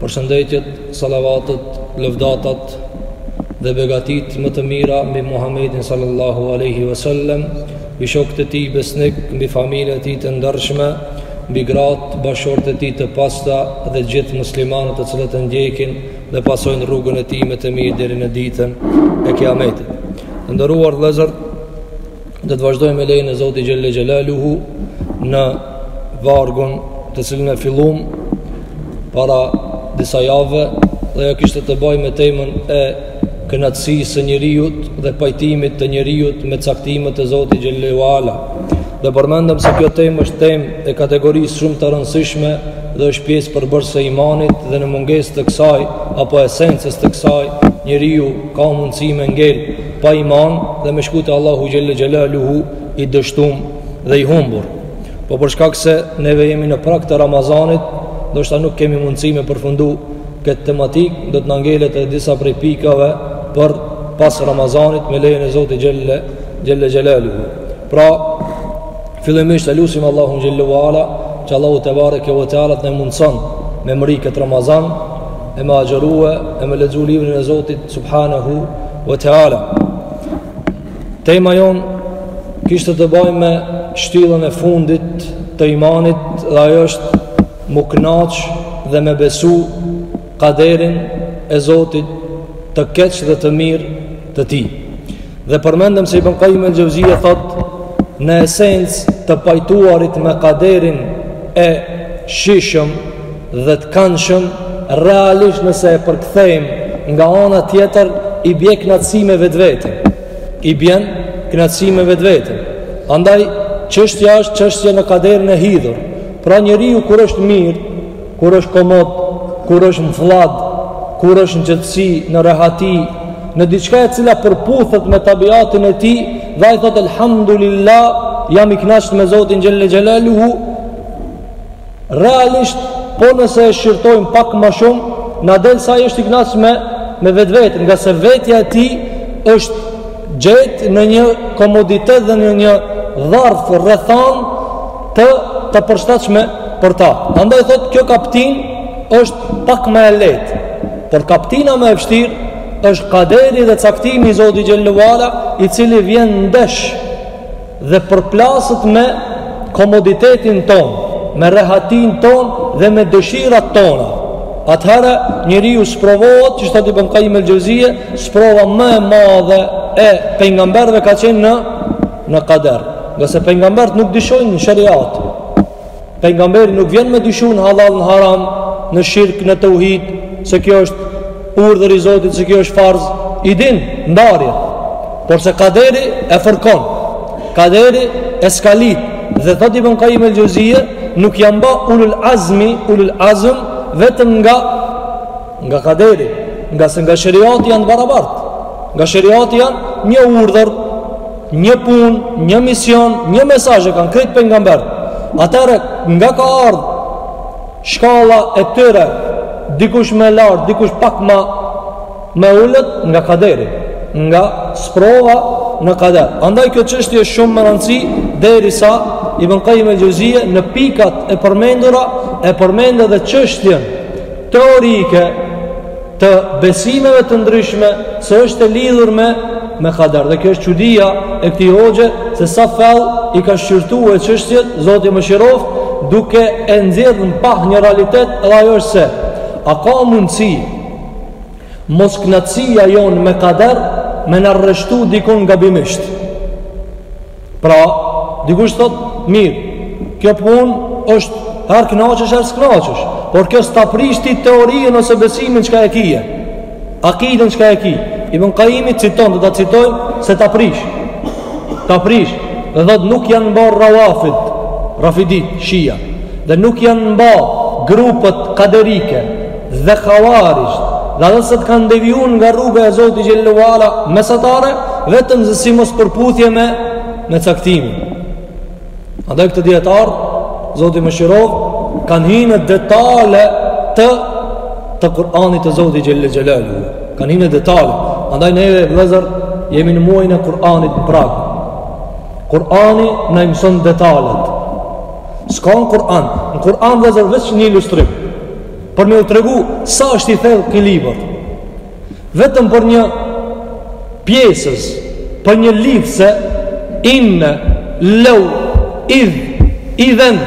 Përshëndetjet, salavatet, lëvdatat dhe begatitë më të mira mbi Muhammedin sallallahu aleyhi ve sellem, mbi shokët e tij besnikë, mbi familjen e tij të ndershme, mbi gratë, bashkëshortet e tij të pastra dhe gjithë muslimanët të cilët e ndjekin dhe pasojnë rrugën e tij më të mirë deri në ditën e kiametit. Të nderuar vëllezër, Do të vazhdojmë me lejen e Zotit xhelle xhelaluhu në vargun të cilën e fillum para disa jave dhe ajo kishte të bajë me temën e kënaqësisë së njeriut dhe pajtimit të njeriut me caktimet e Zotit xhelle ve ala. Dhe përmendëm se kjo temë është temë e kategorisë shumë të rëndësishme dhe është pjesë përbërëse e imanit dhe në mungesë të kësaj apo esencës të kësaj njeriu ka mundësi me ngelë pa iman dhe me shku te Allahu xhelle xhelaluhu i dështum dhe i humbur. Po për shkak se neve jemi në prag të Ramazanit, ndoshta nuk kemi mundësi me përfundu këtë tematikë, do të na ngelet edhe disa prej pikave për pas Ramazanit me lejen e Zotit xhelle xhelle xhelaluhu. Pra, Fillimisht e lusim Allahun xhelle ve ala, që Allahu tebareke ve teala të na mundson me mri këtë Ramazan e me agjëru e me lexu librin e Zotit subhanahu ve teala. Tema jonë kishte të bëjë me shtyllën e fundit të imanit dhe ajo është m'u knaq dhe me besu kaderin e Zotit të keq dhe të mirë të tij. Dhe përmendëm se Ibn Kajjim el-Xhevzije thotë në esencë të pajtuarit me kaderin e shijshëm dhe të kandshëm realisht nëse e përkthejmë nga ana tjetër i bje knaqësi me vetveten, i bjen knaqësi me vetveten andaj çështja është çështja në kaderin e hidhur pra njeriu kur është mirë Kur është komod, kur është në fllad, kur është në qetësi, në rehati, në diçka e cila përputhet me tabiatin e tij, dhe ai thotë, Elhamdulillah, jam i knaqun me Zotin xhelle xhelaluhu, realisht, po nëse e shqyrtojmë pak ma shumë, na del se ai është i knaqt me, me vetveten, ngase vetja e tij është gjetë në një komoditet dhe në një dharf, rrethanë, të të përshtatshme për ta. Andaj thotë kjo kaptinë është pak më e lehtë. Por kaptina më e vështirë është kaderi dhe caktimi i Zotit xhelle ve ala i cili vjen ndesh dhe përplaset me komoditetin tonë, me rehatinë tonë dhe me dëshirat tona. Atëherë njeriu sprovohet, siç thotë Ibn Kajjim el-Xhevzije, sprova më e madhe e pejgamberëve ka qenë në në kader ngase pejgamberët nuk dyshojnë në sheriat pejgamberi nuk vjen me dyshu në halal në haram në shirk në teuhid se kjo është urdhër i zotit se kjo është farz i din ndarje por se kaderi e fërkon kaderi e skalit dhe thot Ibn Kajim el-Xhevzije nuk janë ba ulul azmi ulul azm vetëm nga Nga kaderi, ngase nga sheriati janë barabartë, nga sheriati janë një urdhër, një punë, një mision, një mesazh e kanë krejt pejgamberët. Atëherë, nga ka ardhë, shkalla e tyre, dikush ma lart, dikush pak ma, ma ulët, nga kaderi, nga sprova në kader. Andaj kjo çështje është shumë me rëndësi, derisa Ibn Kajim el-Xhevzije, në pikat e përmendura, e përmend edhe çështjen, teorike të besimeve të ndryshme se është e lidhur me me kader dhe kjo është çudia e këtij hoxhe se sa fell i ka shqyrtu çështjet Zoti mëshiroftë duke e nxjerrë në pah një realitet dhe ajo është se a ka mundësi moskënaqësia jonë me kader me na rreshtu dikun gabimisht Pra, dikush thot, mirë, kjo punë është herë kënaqesh, herë s'kënaqesh, por kjo s'ta prish ty teorinë ose besimin çka e kije. Akiden çka e kije. Ibn Kajimi citon, do ta citoj se ta prish. Ta prish, dhe thot nuk janë ba rawafid, rafidit, shia, dhe nuk janë ba grupet kaderike, dhe havarixht dhe ata sa kanë deviju nga rruga e Zotit xhele ue ala mesatare vetëm se si mospërputhje me me caktimin andaj këta dijetarë Zoti i mëshiroftë kanë hi në detale të të Kur'anit të Zotit xhele xhelaluhu kanë hi në detale andaj neve vëllezër jemi në muajin e Kur'anit në prag Kur'ani na mëson detalet s'ka në Kur'an në Kur'an vëllezër veç një ilustrim Për me u tregu sa është i thellë ky libër. Vetëm për një pjesëz, për një lidhëse, inne, lev, idh, idhen,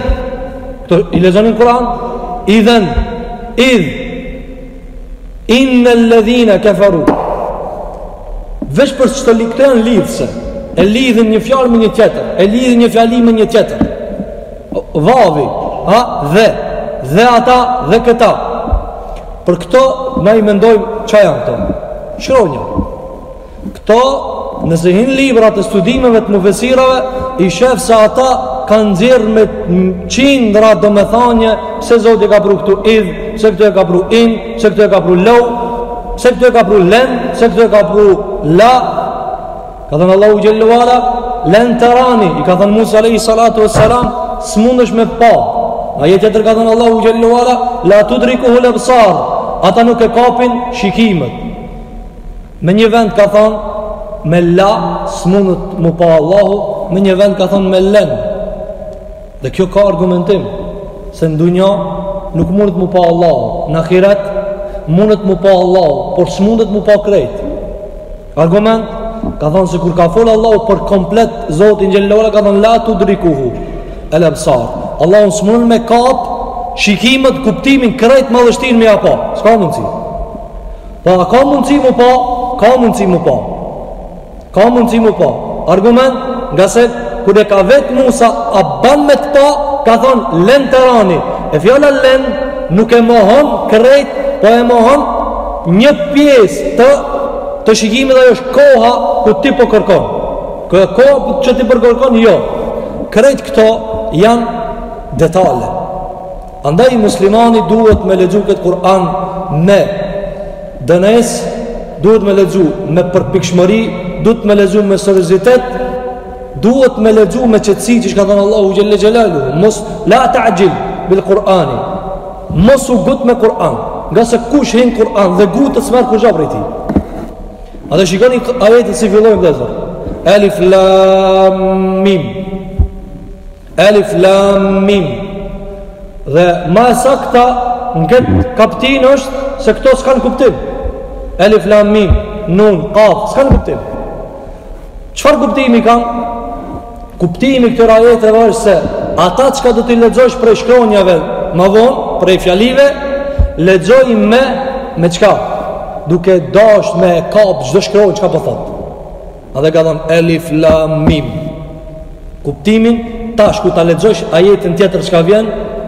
këto i lexoni n'Kur'an, idhen, idh, innel-ledhine keferu. Veç për këto lidhëse, e lidhin një fjalë me një tjetër, e lidhin një fjali me një tjetër. Vavi, ha, dhe, dhe ata, dhe këta. Për këto, na i mendojmë ça janë këto. Shronja. Këto, nëse hin n'libra të studimeve të mufesirave, i shef se ata kanë nxjerrë me qindra domethënie, pse Zoti e ka pru këtu idh, pse këtu e ka pru in, pse këtu e ka pru lev, pse këtu e ka pru len, pse këtu e ka pru la, Ka thënë Allahu xhelle ue ala, "Len terani" i ka thënë Musa alayhi salatu wassalam, "S'mundesh me pa." Ajet tjetër ka thënë Allahu xhelle ue ala, "La tudrikuhu al-absar." Ata nuk e kapin shikimet. Në një vend ka thënë me la s'mundet mu pa Allahu, në një vend ka thënë me len. Dhe kjo ka argumentim se në dunja nuk mundet mu pa Allahu, në ahiret mundet mu pa Allahu, por s'mundet mu pa krejt. Argument, ka thënë se kur ka folë Allahu për komplet Zotin xhelle ue ala, ka thënë la tudrikuhu el ebsar. Allahun s'mundën me kap shikimet, kuptimin, krejt madhështinë me ia pa. S'ka mundësi. Po, a ka mundësi mu pa? Ka mundësi mu pa. Ka mundësi mu pa. Argument, ngase kur e ka vet Musa, a ban me të pa, ka thënë len terani. E fjala len nuk e mohon krejt, po e mohon Një pjesë të të shikimit ajo është koha ku ti po kërkon. Kjo kohë që ti po kërkon jo. Krejt këto janë detale. Andaj muslimani duhet me lexu këtë Kur'an me dënesë, duhet me lexu me përpikshmëri, duhet me lexu me seriozitet, duhet me lexu me qetësi, siç ka thënë Allahu xhelle xhelalu, mos la ta'jil bil Kur'ani. Mos u ngut me Kur'an, ngase kush hin n'Kur'an dhe ngutet s'merr kurgja prej tij. Edhe shikoni ajetet si fillojnë vëllezër. Elif lam mim. Elif lam mim. Dhe ma e sakta në këtë kaptinë është se këto s'kanë kuptim. Elif lam mim, nun, kaf, s'kanë kuptim. Çfarë kuptimi kanë? Kuptimi i këtyre ajeteve është se ata çka do t'i lexosh prej shkronjave më vonë, prej fjalive, lexoji me me çka? Duke dash me kap çdo shkronjë çka po thotë. Edhe ka thënë elif lam mim. Kuptimin tash kur ta lexosh ajetin tjetër çka vjen,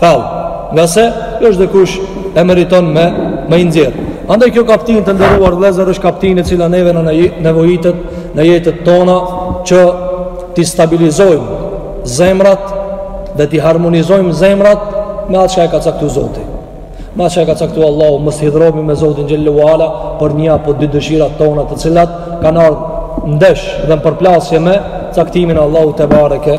Fell, ngase jo çdokush e meriton me, me i nxjerrë. Andaj kjo kaptinë të nderuar vëllezër është kaptinë e cila neve na nevojitet në jetët tona që t'i stabilizojmë zemrat dhe t'i harmonizojmë zemrat me atë çka e ka caktu Zoti. Me çka e ka caktu Allahu, mos hidhërohemi me Zotin xhelle ue ala për një apo dy dëshirat tona të cilat kanë ardhë ndesh dhe në përplasje me caktimin e Allahut tebareke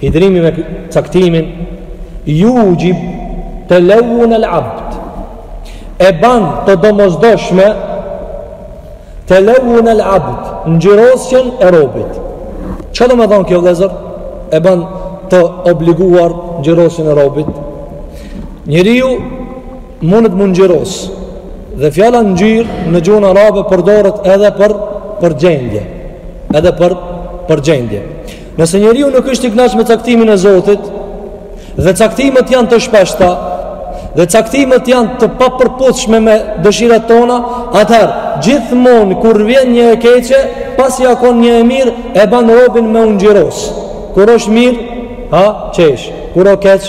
Hidhrimi me caktimin yujib telawun al-abd. E ban të domosdoshme telawun al-abd, ngjyrosjen e robit. Ça domethan kjo vëllezër? E ban të obliguar ngjyrosjen e robit. Njeriu mundet m'u ngjyros. Dhe fjala ngjyrë në gjuhën arabe përdoret edhe për për gjendje. Edhe për për gjendje. Nëse njeriu nuk është i kënaqur me caktimin e Zotit, dhe caktimet janë të shpeshta, dhe caktimet janë të papërputhshme me dëshirat tona, atëherë gjithmonë kur vjen një e keqe, pasi a kon një e mirë, e ban robin me u ngjyros. Kur është mirë, ha, qesh. Kur o keq,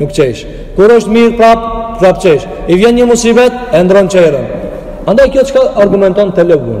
nuk qesh. Kur është mirë prap, prap qesh. I vjen një musibet, e ndrron çehren. Andaj kjo çka argumenton telawun.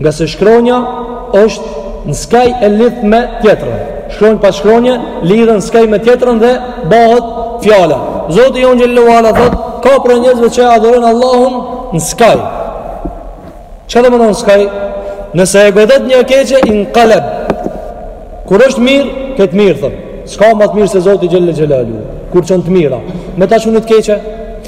Ngase shkronja është në skaj e lidh me tjetrën. Shkronjë pas shkronje, lidhen skaj me tjetrën dhe bahet fjala. Zoti jonë xhelle ue ala thot, ka prej njerëzve që e adhurojnë Allahun në skaj. Çka domethan në skaj? Nëse e godet një e keqe, inkaleb. Kur është mirë, krejt mirë, thot. S'ka ma të mirë se Zoti xhelle xhelaluhu. Kur çon të mira. Me ta çu një të keqe?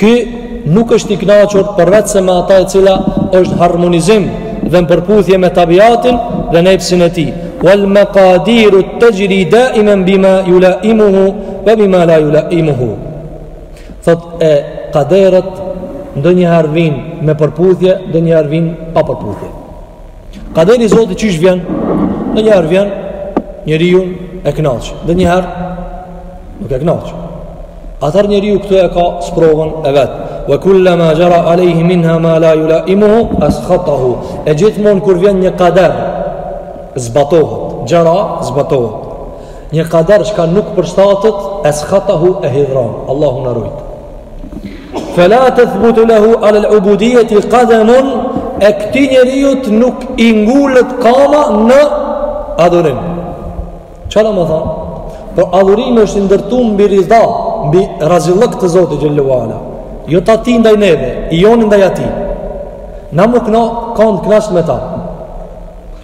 Ky nuk është i kënaqur përveçse me ata e cila është harmonizim dhe në përputhje me tabiatin dhe nepsin e tij. Wal maqadiru tajri daiman bima yulaimuhu wa bima la yulaimuhu. Thot e kaderet ndonjëherë vin me përputhje, ndonjëherë vin pa përputhje. Kaderi i Zotit qysh vjen? Ndonjëherë vjen njeriu e knaq, ndonjëherë nuk e knaq. Atëherë njeriu këtu e ka sprovën e vet. Ve kullema xhera alejhi minha ma la julaimuhu, eskhatahu. E gjithmonë kur vjen një kader, zbatohet, xhera zbatohet. Një kader çka nuk përshtatet, eskhatahu e hidhron. Allahu na rujt. Fe la tethbutu lehu alel ubudijeti kademun e këtij njeriut nuk i ngulet kama në adhurim. Ça do me thanë? Por adhurimi është i ndërtu mbi rida, mbi razillëk të Zotit xhelle ue ala. Jo t'atij ndaj neve, i joni ndaj atij. Na me kan, kan t'knaqt me ta.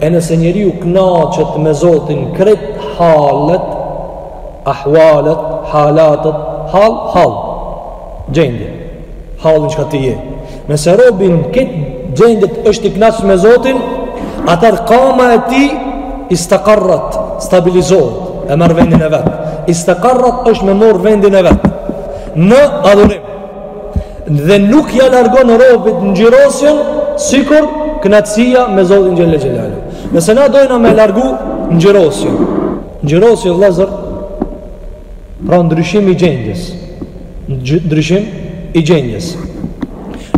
E nëse njeriu knaqet me Zotin krejt halet, ahwalet, halatet, hal, hal, gjendje, halin çka ti je. Nëse robi n'krejt gjendjet është i knaqt me Zotin, atëherë kama e tij istekarrat, stabilizohet, e merr vendin e vet. Istekarrat është me marr vendin e vet. Në adhurim. dhe nuk ja largon robit ngjyrosjen sikur knaqësia me Zotin xhelle xhelaluhu. Nëse na dojna me largu ngjyrosjen, ngjyrosjen vllezër, pra ndryshim i gjendjes, ndryshim i gjendjes,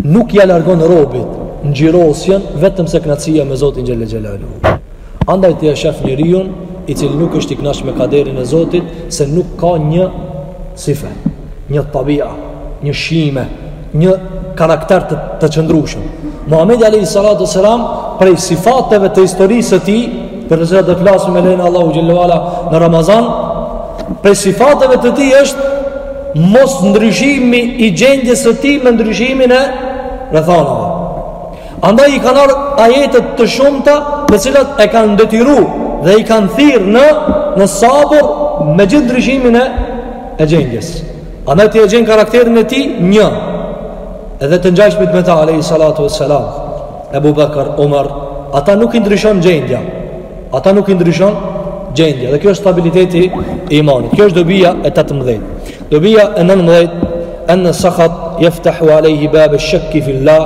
nuk ja largon robit ngjyrosjen vetëm se knaqësia me Zotin xhelle xhelaluhu. Andaj ti e shef njeriun i cili nuk është i kënaq me kaderin e Zotit se nuk ka një sife, një tabia, një shime, një karakter të, të qëndrueshëm. Muhamedi alayhi salatu wasalam prej sifateve të historisë së tij, për të cilat do të flasim me lejen e Allahut xhelle ue ala në Ramazan, prej sifateve të tij është mos ndryshimi i gjendjes së tij me ndryshimin e rrethanave. Andaj i kanë ardh ajete të shumta, të cilat e kanë detyru dhe i kanë thirr në në sabër me gjithë ndryshimin e e gjendjes. Andaj ti e gjen karakterin e tij një. Edhe të ngjashmit me ta alayhi salatu wassalam. Abu Bakr, Umar, ata nuk i ndryshon gjendja. Ata nuk i ndryshon gjendja dhe kjo është stabiliteti i imanit. Kjo është dobija e 18. Dobija e 19 anna sakhat yaftahu alayhi bab ash-shakk fi Allah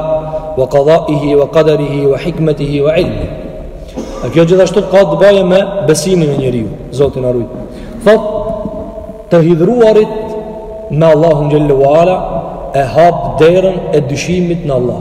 wa qada'ihi wa qadarihi wa hikmatihi wa 'ilmihi. Kjo gjithashtu ka të bëjë me besimin e njeriut, Zoti na rujt. Thot të hidhruarit me Allahun xhelle ue ala e hap derën e dyshimit në Allah.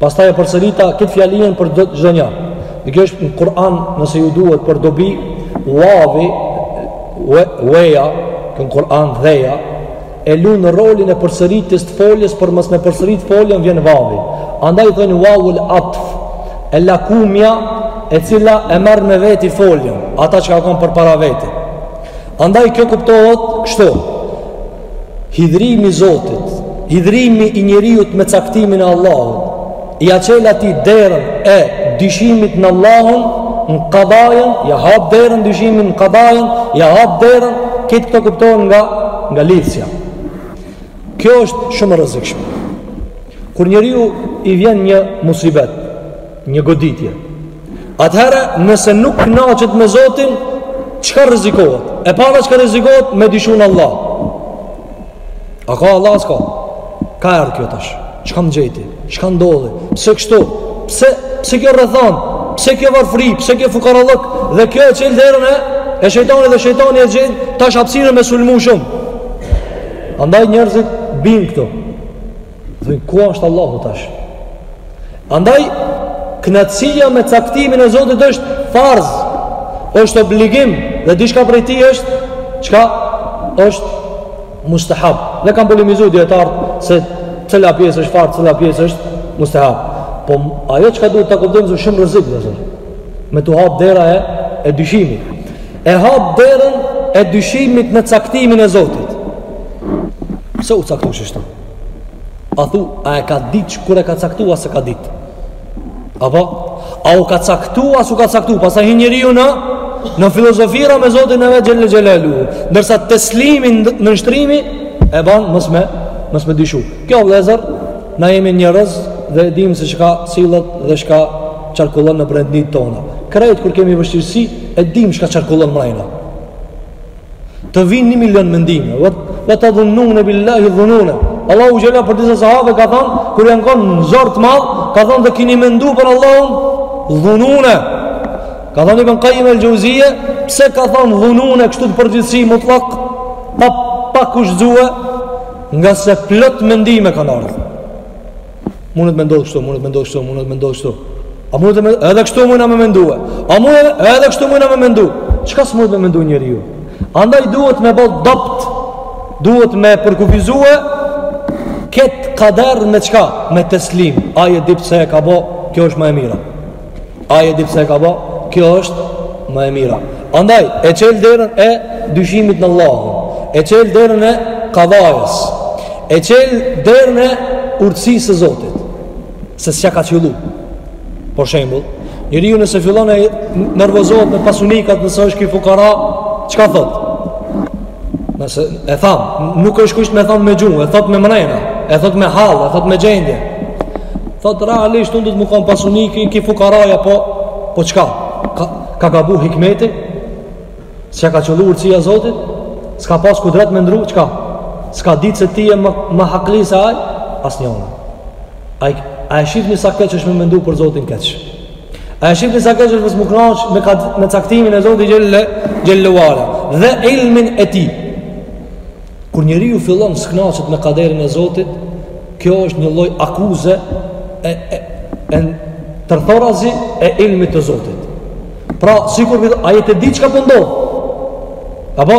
Pastaj e përsërita këtë fjalien për çdo nja. Dhe kjo është në Kur'an, nëse ju duhet për dobi, wavi weja, në Kur'an dheja, e lun rolin e përsëritjes të foljes për mos me përsërit foljen vjen vavi. Andaj thonë wawul atf. E lakumja e cila e merr me veti foljen, ata që ka kanë përpara veti. Andaj kjo kuptohet kështu. Hidhrimi i Zotit, hidhrimi i njeriut me caktimin e Allahut, ja çel atij derën e dyshimit në Allahun, në kadajën, ja hap derën dyshimin në kadajën, ja hap derën, këtë këto kuptohen nga, nga lidhësja. Kjo është shumë e rrezikshme. Kur njeriu i vjen një musibet, një goditje, Atëherë, nëse nuk kënaqet me Zotin, çka rrezikohet? E para çka rrezikohet me dyshu në Allah. A ka Allah s'ka? Ka ardh kjo tash. Çka më gjeti? Çka ndodhi? Pse kështu? Pse pse kjo rrethanë? Pse kjo varfri? Pse kjo fukarallëk? Dhe kjo e çel derën e e shejtanit dhe shejtani e gjen tash hapësirën me sulmu shumë. Andaj njerëzit bin këtu. Dhe ku është Allahu tash? Andaj kënaqësia me caktimin e Zotit është farz, është obligim dhe diçka prej tij është çka është mustahab. Dhe kanë polemizu dietarët se cila pjesë është farz, cila pjesë është mustahab. Po ajo çka duhet ta kuptojmë është shumë rrezik dhe zor me t'u hap dera e e dyshimit. E hap derën e dyshimit në caktimin e Zotit. Pse u caktosh ashtu? A thu, a e ka ditë që kur e ka caktu a s'e ka ditë? Apo, a u ka caktu a s'u ka caktu? Pastaj hin njeriu në, në filozofina me Zotin e vet xhel-le xhelaluhu. Ndërsa teslimi, nënshtrimi, e ban mos me, mos me dyshu. Kjo vllezër, na jemi njerëz dhe e dimë se çka sillet dhe çka qarkullon në brenditë tona. Krejt kur kemi vështirësi, e dimë çka qarkullon mrena. Të vinë një milion mendime. Ve tedhunnune billahi dhunune. Allahu xhel-le për disa sahabe ka thonë, kur janë konë në zor të madh, ka thonë dhe keni mendu për Allahun dhunune. Ka thonë Ibën Kajim el-Xhevzije, pse ka thonë dhunune kështu në përgjithsi mutlak, pa, pa kushtëzue, ngase plot mendime kanë ardhë. Mundet mendon kështu, mundet mendon kështu, mundet mendon kështu. A mune të mendoj, edhe kështu mujn me mendue. A mune edhe, edhe kështu mujn me mendu. Çka s'mundet me mendu njeriu? Andaj duhet me bo dabt, duhet me përkufizue, këtë kader me çka? Me teslim. Ai e di pse e ka bo, kjo është ma e mira. Ai e di pse e ka bo, kjo është më e mira. Andaj e çel derën e dyshimit në Allahun. E çel derën e kadasë. E çel derën e urtësisë së Zotit. Se s'ja ka qëllu. Për shembull, njeriu nëse fillon e nervozohet me pasanikët nëse është ky fukara, çka thot? Nëse e tham, nuk është kusht me thanë me gjuhë, e thot me mrena, e thot me hall, e thot me gjendje. Thot realisht unë dasht me kon pasaniku, ky fukaraja, po, po çka? Ka, ka gabu hikmeti? S'ja ka qëllu urtësia e Zotit? S'ka pas kudret me ndrru, çka? S'ka ditë se ti je ma, ma hakli se ai? Asnjona. A e shifni sa keq është me mendu për Zotin keq? A e shifni sa keq është mos m'u knaq me, kad, me caktimin e Zotit xhel-le, xhel-le ve ala dhe ilmin e tij. Kur njeriu fillon s'knaqet me kaderin e Zotit, kjo është një lloj akuze e, e, e tërthorazi e ilmit të Zotit. Pra, sikur thu, a e di çka po ndodh? Po Apo?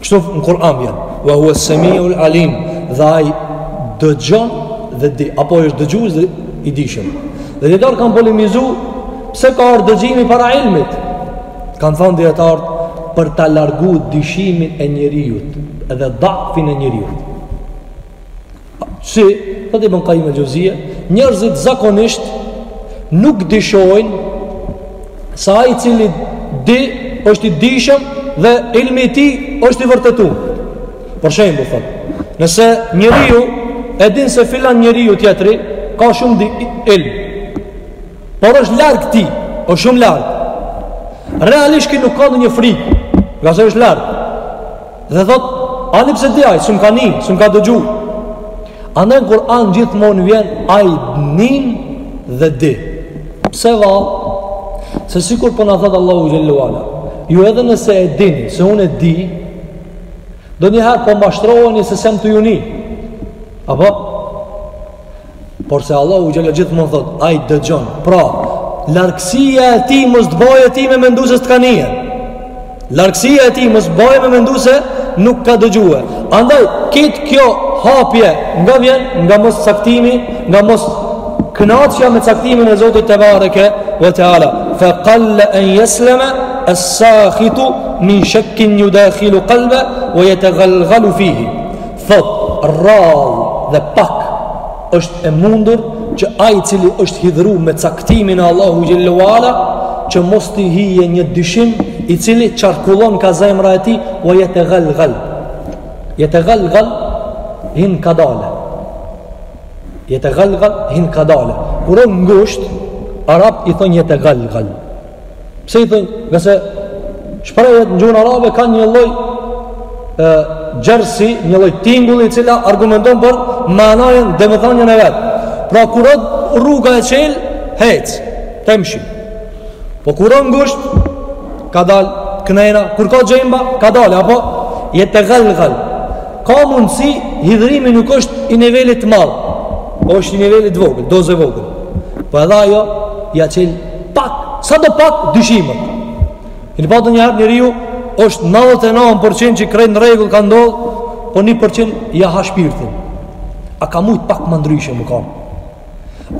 Kështu në Kur'an vjen, "Wa huwa as-sami'ul 'alim", dhe ai dëgjon dhe di, apo është dëgjues dhe i dijshëm. Dhe dietarët kanë polemizu pse ka ardhur dëgjimi para ilmit. Kanë thënë dietarët për ta larguar dyshimin e njeriut edhe dafin e njeriut. Si, thot Ibn Qayyim al-Jawziyya, njerëzit zakonisht nuk dyshojnë se ai i cili di është i dishëm dhe ilmi i tij është i vërtetuar. Për shembull, thot, nëse njeriu e din se filan njeriu tjetri ka shumë di ilm. Por është larg tij, o shumë larg. Realisht ky nuk ka ndonjë frikë, ngase është larg. Dhe thot, ani pse di ai, s'më ka ni, s'më ka dëgju. A në Kur'an gjithmonë vjen ai nin dhe di. Pse vallë? Se sikur po na thot Allahu xhel-le ve ala, ju edhe nëse e dini se unë e di, ndonjëherë po mashtroheni se s'jam tu ju ni. Apo? Porse Allahu xhel-le gjithmonë thot, ai dëgjon. Pra, largësia e tij mos të bëjë ty me mendu se s't'ka nie. Largësia e tij mos t'bëjë me mendu se nuk ka dëgjue. Andaj kët, kjo hapje nga vjen nga mos caktimi, nga mos kënaqja me caktimin e Zotit tebareke ve teala. Fa qalla an yaslama as-sakhitu min shakkin yudakhilu qalba wa yataghalghalu fihi. Thot, rrallë dhe pak është e mundur që ai i cili është hidhru me caktimin e Allahu xhel-le ve ala që mos t'i hije një dyshim i cili qarkullon ka zemra e tij, wa yataghalghal, yataghalghal hin kadale, yataghalghal hin kadale, kur o ngusht arabt i thon yataghalghal Pse i thonë, ngase shprehjet në gjuhën arabe kanë një lloj e, gjersi, një lloj tingulli i cili argumenton për manajën, domethanjen e vet. Pra kur është rruga e çelë, hec, temshi. Po kur është ngusht, kadalë kënejna, kur ka gjemba, kadalë, apo yataghalghal. Ka mundësi, hidhrimi nuk është i nivelit t'madh, po është i nivelit t'vogël, doze vogël. Po edhe ajo, ia çel Pak, sado pak dyshimet. Keni pa ndonjëherë, njeriu është 99% që krejt në rregull ka ndodhë, po 1% ja ha shpirtin. A ka mujtë pak ma ndryshe me kanë.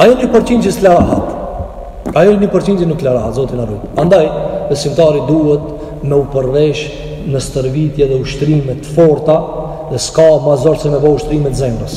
Ajo 1% që s'la rahat. Ajo 1% që nuk la rahat, Zoti na ruajt. Andaj, besimtari duhet me u përvesh në stërvitje dhe ushtrime t'forta, dhe s'ka ma zor se me bo ushtrime t'zemrës.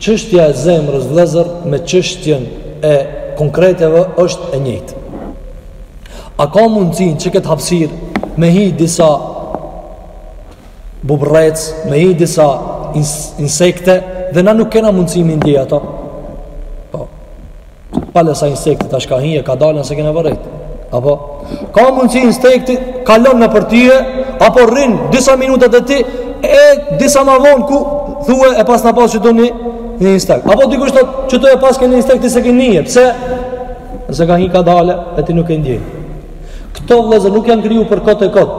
Çështja e zemrës vëllezër me çështjen e konkreteve është e njëjtë. A ka mundësi që n'këtë hapësirë me hi disa bubrrecë, me hi disa insekte dhe na nuk kena mundësi me i ndi ato? Po. Pale sa insekti tash ka hi e, ka dalë nëse s'e kena vërrejt. Apo, ka mundësi insekti, kalon nëpër ty, apo rrin disa minuta te ti, edhe sa ma vonë ku thue e pas në pas qe do një, një insekt. Apo dikush të thot që ta e pas ke një insekt, se ke një, pse? Nëse ka hi ka dalë, e ti nuk e ndje. Këto vllezër nuk janë kriju për kot e kot.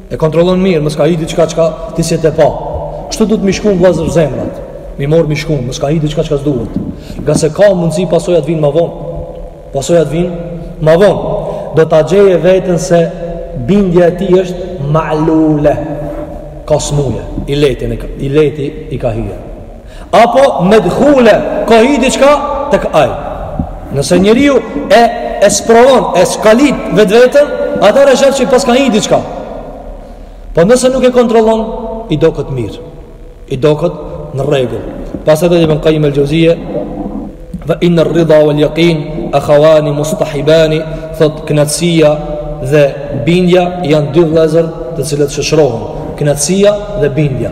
E kontrollon mirë, mos ka hi diçka çka ti s'je tu e pa. Kështu duhet me i shku vllazër zemrat. Me i marrë me i shku, mos ka hi diçka çka s'duhet. Ngase ka mundësi pasojat vijnë ma vonë. Pasojat vijnë ma vonë. Do ta gjejë veten se bindja e tij është ma'lule. Ka smuje, ileti, një ilet i ka hi. apo medhule, ka hi diçka tek ai nëse njeriu e e sprovon e skalit vetveten atëherë e sheh se i paska hi diçka po nëse nuk e kontrollon i doket mirë i doket në rregull pastaj edhe ibn Qayyim al-Jawziyya fa in ar-ridha wal yaqin akhawani mustahibani thot kënaqësia dhe bindja janë dy vëllezër të cilët shoqërohen kënaqësia dhe bindja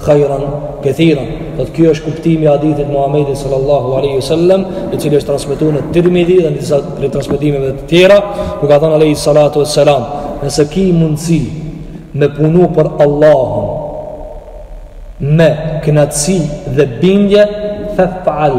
khairan kathiran thot kjo është kuptimi i hadithit Muhamedit sallallahu alaihi wasallam i cili është transmetuar në Tirmidhi dhe në disa prej transmetimeve të tjera ku ka thënë alaihi salatu wassalam nëse ki mundsi me punu për Allahun me kënaqësi dhe bindje fa fa'al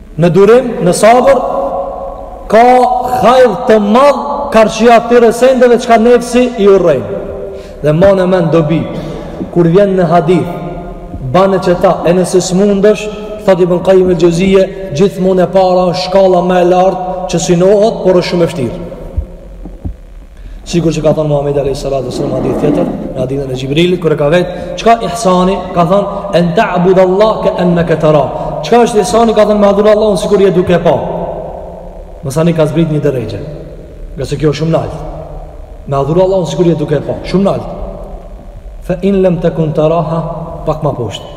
Në durim, në sabër, ka hajr të madh karshi atyre sendeve çka nefsi i urren. Dhe mane n'men dobi, kur vjen në hadith, bane qeta, e nëse s'mundesh, thot Ibn Kajim el Xhevzije, gjithmonë e para, shkalla më e lartë, që synohet, por është shumë e vështirë. Sikur që ka thënë Muhamedi alayhi salatu wasallam n'hadith tjetër, në hadithin e Xhibrilit kur e ka vetë, çka ihsani ka thënë en ta'bud Allah ka annaka tarah. Çka është ihsani ka thënë me adhuru Allahun sikur je duke pa. Masanej ka zbrit një derexhe. Ngase kjo është shumë lart. Me adhuru Allahun sikur je duke pa, shumë lart. Fa in lam takun tarahu pak ma poshtë.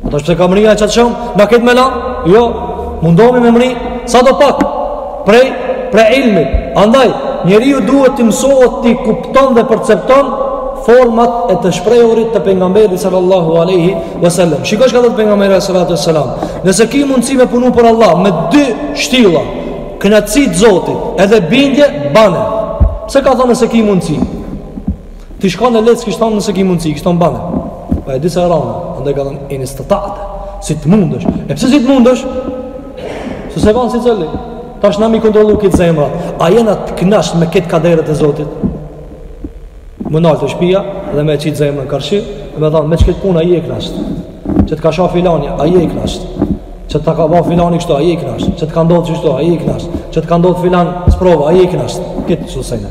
Atë nëse s'e kam mrri qat shumë, as këtë me lanë, jo, mundohemi me mrri, sado pak, prej, prej ilmit. Andaj, njeriu duhet të mësohet t'i kupton dhe percepton format e të shprehurit të pejgamberit sallallahu aleyhi vësallam. Shiko çka thot pejgamberi aleyhi salatu vësallam. Nëse ki mundësi me punu për Allah, me dy shtylla, kënaqësi te Zoti, edhe bindje, bane. Pse ka thonë nëse ki mundësi? Tregon me e lexu, kish thonë nëse ki mundësi, kish thonë bane. Po e di se rana, andaj ka thonë, in istata'te, si të mundësh. E pse si të mundësh? Se s'e ban si qëlli. Tash na me i kontrollu këtë zemra. A jena të knaqt me këtë kader e Zotit? Me u nalë te shpia dhe me qitë zemrën karshi, dhe me thonë, me që këtë puna, a je i knaqt. Që të ka sha filani, a je i knaqt. Që të ka ba filani kështu, a je i knaqt. Që të ka ndodhë kështu, a je i knaqt. Që të ka ndodhë filan sprova, a je i knaqt. Këtë së sejnë.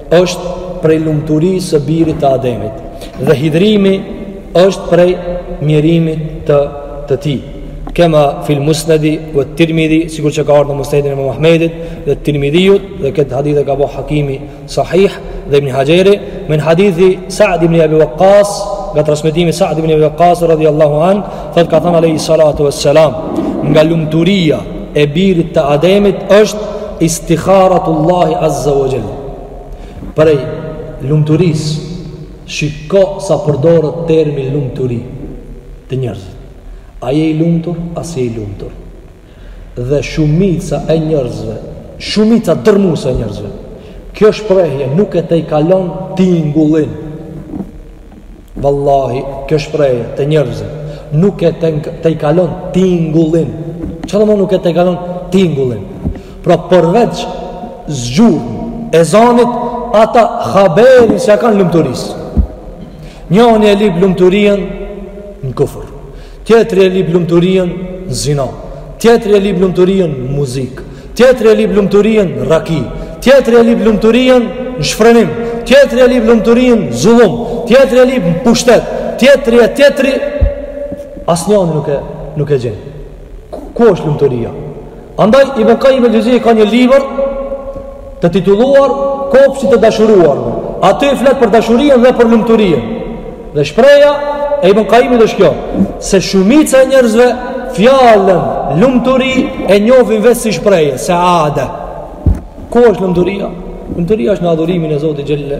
është prej lumturisë së birit të Ademit dhe hidhrimi është prej mjerimit të tij kema fil musnedi vet-tirmidhi sikur që ka ardhë në musnedin e imam Ahmedit dhe Tirmidhiut dhe këtë hadith e ka bo hakimi sahih dhe ibn Hajeri min hadithi Sa'd ibn Abi Waqqas nga transmetimi Sa'd ibn Abi Waqqas radhiyallahu an thot ka thënë alayhi salatu wassalam nga lumturia e birit të Ademit është istikharatullahi azza wa jall. Prej lumturis shiko sa përdoret termi lumturi te njerëzit. A je i lumtur, a s'je i lumtur? Dhe shumica e njerëzve, shumica dërmuese e njerëzve, kjo shprehje nuk e tejkalon tingullin. Vallahi, kjo shprehje te njerëzit nuk e tejkalon tingullin. Çfarë domethënë nuk e tejkalon tingullin? Pra përveç zhurmës e zanit, ata haberin s'ja kanë lumturisë. Njani e lip lumturinë në kufër. Tjetri e lip lumturinë në zina. Tjetri e lip lumturinë në muzikë. Tjetri e lip lumturinë në raki. Tjetri e lip lumturinë në shfrenim. Tjetri e lip lumturinë në zullum. Tjetri e lip në pushtet. Tjetri e tjetri asnjani nuk e nuk e gjen. Ku është lumturia? Andaj Ibn Qayyim al-Jawzi ka një libër të titulluar Kopshti i të dashuruarve. Aty flet për dashurinë dhe për lumturinë. Dhe shprehja e Ibn Qayyimit është kjo, se shumica e njerëzve fjalën lumturi e njohin veç si shprehje, saada. Ku është lumturia? Lumturia është në adhurimin e Zotit xhelle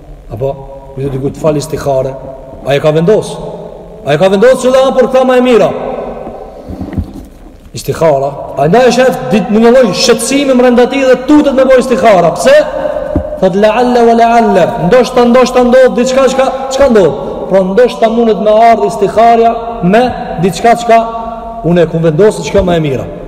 Apo, i thu dikujt fal istikhare, a e ka vendos? A e ka vendos që cila për këta ma e mira? Istikhara, andaj e shef njëlloj shqetsimi mrenda tij dhe tutet me bo istikhara, pse? Thot le alle vë le alle, ndoshta ndoshta ndodh diçka, çka, çka ndodh? Pra ndoshta mundet me ardhë istikharja me diçka çka une e kum vendosë që kjo ma e mira.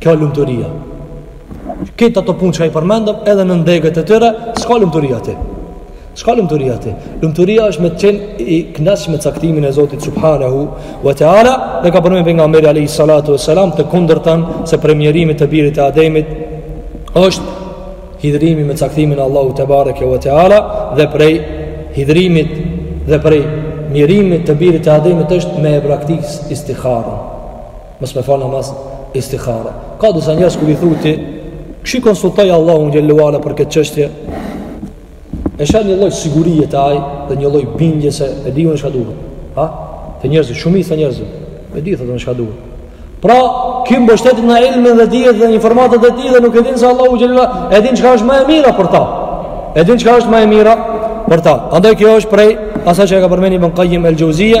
Kjo lumturia. Këto punë që i përmendëm edhe në degët e tyre, s'ka lumturi aty. S'ka lumturi aty. Lumturia është me qenë i knaqt me caktimin e Zotit Subhanehu ve teala, dhe ka përmendë Pejgamberi alejhi salatu ve selam të kundërtën se prej mjerimit të birit të Ademit është hidhërimi me caktimin e Allahut tebareke ve teala dhe prej hidhërimit dhe prej mjerimit të birit të Ademit është me e braktis istikharën. Mos me fal namaz istikhare. Ka disa njerëz kur i thotë, "Kush i konsultoi Allahun xhelle ve ala për këtë çështje?" E sheh një lloj sigurie te ai dhe një lloj bindje se e di unë çka duhet. Ha? Te njerëzit, shumica e njerëzve, e di thotë unë çka duhet. Pra, ky mbështetet në ilmin dhe dijet dhe informatat e tij dhe nuk e din se Allahu xhelle ve ala e din çka është më e mira për ta. E din çka është më e mira për ta. Andaj kjo është prej asaj që e ka përmendur Ibn Qayyim el-Jauziyja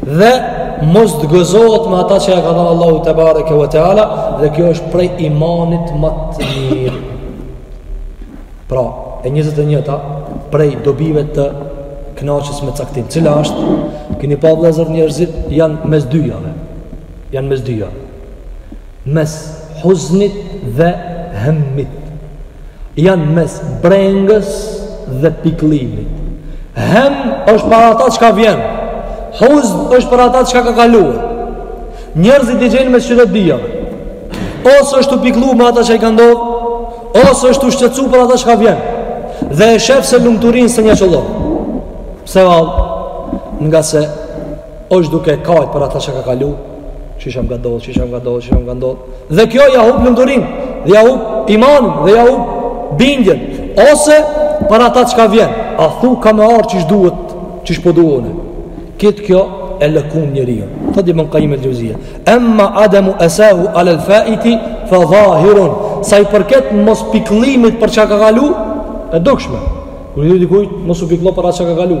Dhe mos të gëzohet me ata që ja ka dhënë Allahu tebareke ve teala dhe kjo është prej imanit më të mirë. Pra, e 21-ta prej dobive të kënaqjes me caktim. Cila është? Keni pa vëllazër njerëzit janë mes dyjave. Janë mes dyjave. mes huznit dhe hemmit janë mes brengës dhe pikllimit hem është për ata çka vjen huzn është për ata çka ka kalu njerëzit i gjen mes qëtyre dyjave ose është tu u pikllu me ata çka i ka ndodh ose është tu u shqetsu për ata çka vjen dhe e shef se lumturinë se një qëlloh se valë nga se është duke kajt për ata çka ka kalu, qysh më ka ndodh, qysh më ka ndodh, qysh më ka ndodh. Dhe kjo ja hup lumturinë, dhe ja hup imanin, dhe ja hup bindjen, ose për ata çka vjen, a thu ka me ardh qysh duhet, qysh po du une. Krejt kjo e lëkund njerin. Thotë Ibn Qayyim el-Jauziyja. Emma ademu esahu alel faiti, fa dhahirun. Sa i përket mos pikllimit për çka ka kalu, e dukshme. Kur i thu dikujt, mos u pikllo për atë çka ka kalu.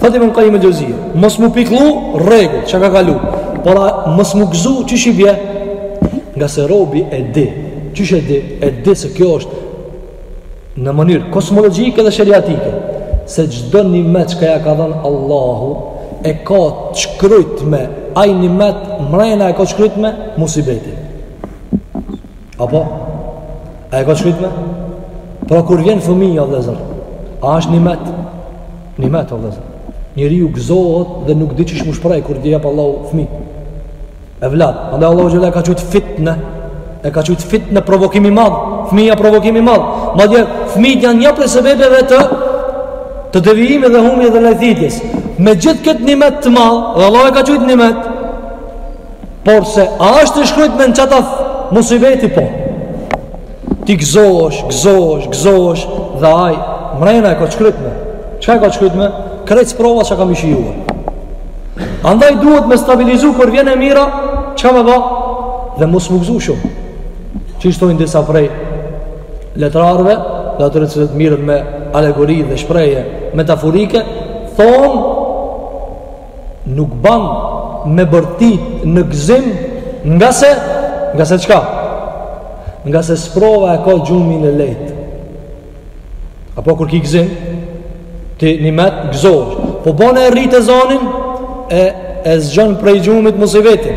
Thot Ibn Qayyim el-Jauziyja, mos m'u pikllu rregull çka ka kalu, por mos m'u gëzu qysh i bie. Nga se robi e di, qysh e di, e di se kjo është në mënyrë kosmologjike dhe sheriatike se çdo nimet çka ja ka dhënë Allahu e ka të shkrujtme ai nimet mrena e ka të shkrujtme musibeti. Apo? A e ka shkrujtme? Pra kur vjen fëmija o vllezër, a është nimet? Nimet, o vllezër. Njeriu gëzohet dhe nuk di qysh m'u shpreh kur t'i jep Allahu fëmi. Evlad, Allahu xhelle e ka qujt fitne, e ka qujt fitne provokim i madh, fëmija provokim i madh. Madje, fëmijët janë një prej sebebeve të, të devijimit dhe humbjes dhe lajthitjes. Me gjithë këtë nimet të madh, dhe Allahu e ka qujt nimet, Por se a është i shkrujtme në qata musibeti po? Ti gëzosh, gëzosh, gëzosh dhe aj, mrejna e ka t'shkrujtme. Çka e ka t'shkrujtme? Krejt sprova që ka me i shiju. Andaj duhet me stabilizu kur vjen e mira, çka me ba? Dhe mos m'u gëzu shumë. Qysh thojnë disa prej letrarve, dhe atyre të cilët mirren me alegori dhe shprehje metaforike, thonë nuk ban me bërtit në gëzim ngase ngase çka ngase sprova e ka gjumin e lehtë apo kur ki gëzim ti nimet gëzosh po bane e rrite zonin e, e zgjon prej gjumit musibetin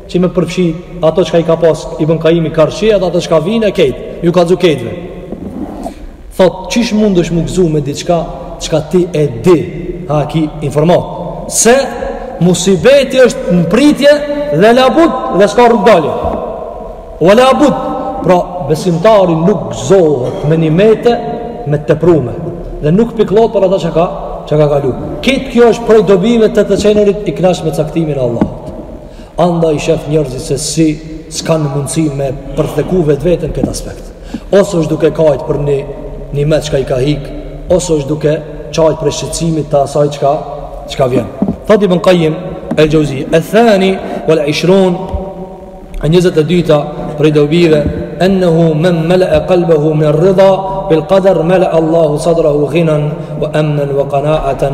që me përfshi ato çka i ka pas Ibn Kajimi karshi edhe ato çka vijnë e krejt, ju ka gjuajt krejtve. Thot, qysh mundesh m'u gëzu me diçka çka ti e di, ha ki informat. Se musibeti është në pritje dhe labud dhe s'ka rrugëdalje. O labud, pra besimtari nuk gëzohet me nimete me të prume dhe nuk pikllohet për ata që ka që ka kalu. Krejt kjo është prej dobive të të qenurit i knaq me caktimin e Allahut. Andaj i shef njerëzit se si s'kanë mundësi me përtheku vetë vetëm këtë aspekt. Ose është duke kajtë për ni, nimet çka i ka hik, ose është duke qajtë prej shqetsimit të asaj çka, çka vjen. Thot Ibn Kajim el Xhevzi. Eth-thani wal ishrun, e njëzet e dyta prej dobive, ennehu men mele'e kalbehu min er-ridha, bil kader mele Allahu sadrahu ghinan, wa emnen, wa kanaatan,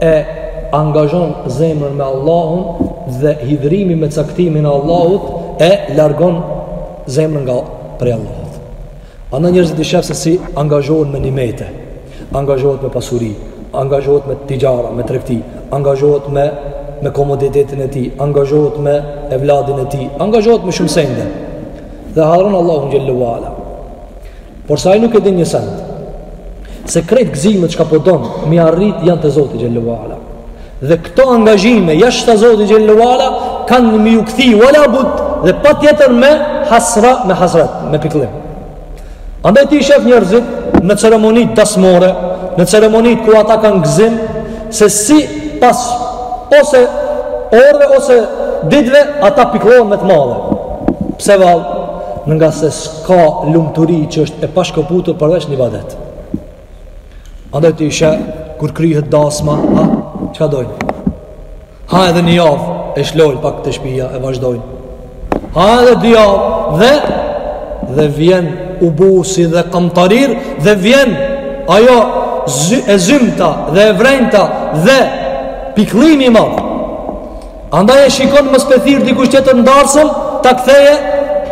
e angazhon zemrën me Allahun dhe hidhrimi me caktimin e Allahut e largon zemrën nga prej Allahut. Andaj njerëzit i shef se si angazhohen me nimete, angazhohet me pasuri, angazhohet me tixhara, me tregti, angazhohet me, me komoditetin e tij, angazhohet me evladin e tij, angazhohet me shumë sende. Dhe harron Allahun xhel-le ue ala. Porse ai nuk e din një send, se krejt gëzimet çka po don me i arrit janë te Zoti xhel-le ue ala. Dhe këto angazhime, jashta Zotit xhel-le ue ala, kanë me iu kthy, wa labud, dhe patjetër me hasra, me hasrat, me pikllim. Andaj ti i shef njerëzit në ceremonit dasmore, në ceremonit ku ata kanë gëzim, se si pas ose orve ose ditve, ata pikllohen me të madhe. Pse vallë? Ngase S'ka lumturi që është e pashkëputur përveç n'ibadet. Andaj ti shef, kur kryhet dasma, ha, çka dojnë? Ha edhe një javë, e shlojnë pak te shpia, e vazhdojnë. Ha edhe dy javë, dhe, dhe vjen ubusi dhe kamtarir, dhe vjen ajo zy, e zymta dhe e vrejnta dhe pikllimi i madh. Andaj e shikon më shpesh dikush tjetër n'darsëm ta kthejë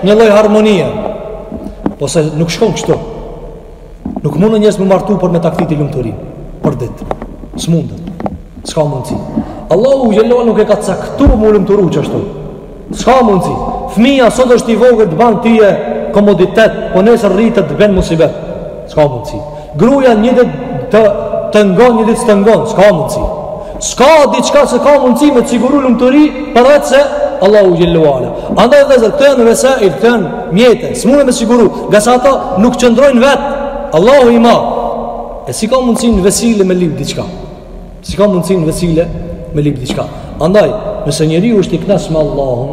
një lloj harmonie. Po se nuk shkon kështu. Nuk mundin njerëz me u martu për me ta kthy ty lumturi. Përditë. S'mundet. S'ka mundësi. Allahu xhel-le ue ala nuk e ka caktu me u lumturu qashtu. S'ka mundësi. Fëmija sot është i vogët ta ban ty komoditet, po nesër rritet të ban musibet. S'ka mundësi. Gruja një ditë të ngon, një ditë s'të ngon. S'ka mundësi. S'ka diçka që ka mundësi me të siguru lumturi, përveç se Allahu xhel-le ue ala. Andaj vllezër, këto janë vesait, janë mjete, s'mun me siguru, ngase ata nuk qëndrojnë vetë, Allahu i mban. E si ka mundësi n'vesile me lipë diçka? Si ka mundësi në vesile me lipë diçka? Andaj, nëse njeriu është i knaq me Allahun,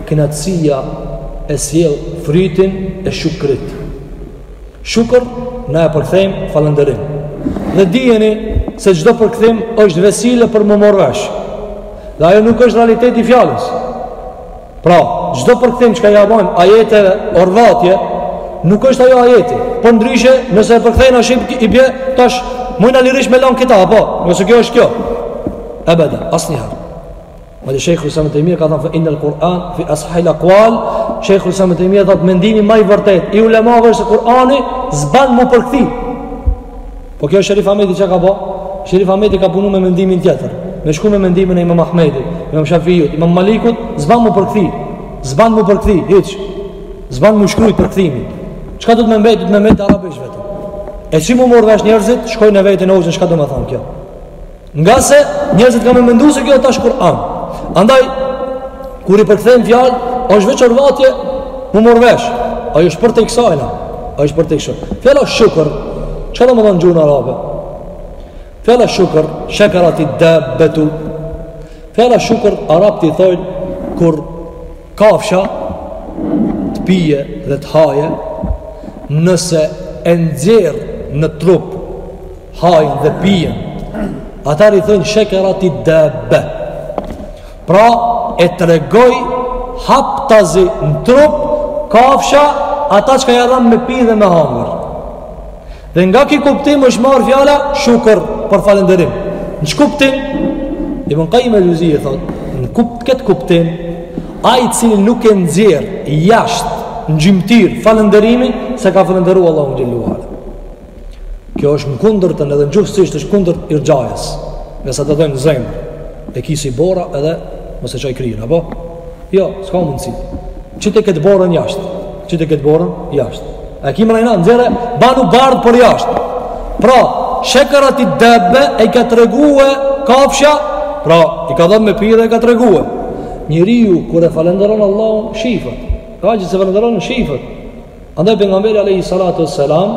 Kënaqësia e sjell frytin e shukrit. Shukr na e përkthejmë falënderim. Dhe dijeni se çdo përkthim është vesile për me u marrë vesh. Dhe ajo nuk është realiteti i fjalës. Pra, çdo përkthim çka ja bojmë ajeteve orvatje, nuk është ajo ajeti. Përndryshe, nëse e përkthejnë shqip, i bje, tash, mujna lirish me lanë këta, apo, nëse kjo është kjo. Ebeden, asnjëherë. Madje Shejhul Islam ibn Tejmije ka thënë inna al-Quran fi asahhil aqwal, Shejhul Islam ibn Tejmije thotë mendimi më i vërtetë i ulemave është se Kurani s'ban m'u përkthy. Po ky Sherif Ahmedi çka ka bë? Sherif Ahmedi ka punu me mendimin tjetër, me shku me mendimin e Imam Ahmedit, me Imam Shafiut, Imam Malikut, s'ban m'u përkthy. S'ban m'u përkthy, hiç. S'ban m'u shkrujt përkthimi. Çka duhet me mbet, duhet me mbet arabisht vetëm. E si m'u marrë vesh njerëzit, shkojnë e vetën hoxhën, çka do me thanë kjo? Ngase njerëzit kanë me mendu se kjo tash Kur'an. Andaj kur i përkthejmë fjalë, është veç orvatje m'u marrë vesh. Ajo është përtej kësajna. Ajo është përtej ksaj. Fjala shukr, çka do me thanë n'gjuhën arabe? Fjala shukr, shakarati dabetu. Fjala shukr arabët i thojnë kur kafsha të pijë dhe të hajë nëse e nxjerr në trup hajen dhe pijen atëherë i thonë shekerati dabe pra e tregoi haptazi në trup kafsha ata çka jav dhanë me pi dhe me hangër dhe nga ki kuptim është marrë fjala shukër për falenderim në ç'kuptim Ibn Kajim el Xheuzije thotë në kup, në këtë kuptim ai i cili nuk e nxjerr jashtë në gjymtyrë falenderimin s'e ka falenderu Allahun xhel-le ue ala Kjo është në kundërtën edhe gjuhësisht është kundërt irxhajes. Nëse të thojnë zemër e ki si bora edhe mos e çaj kryn, apo? Jo, s'ka mundësi. Qite këtë borën jashtë, qite këtë borën jashtë. E ki mrena, nxirre, banu bardh për jashtë. Pra, shekerat ed-dabbe i ka tregue kafsha, pra, i ka dhënë me pi e i ka tregue. Njeriu, kur e falënderon Allahun, shifet. Ai që s'e falënderon, shifet. Andaj pejgamberi alayhi salatu wassalam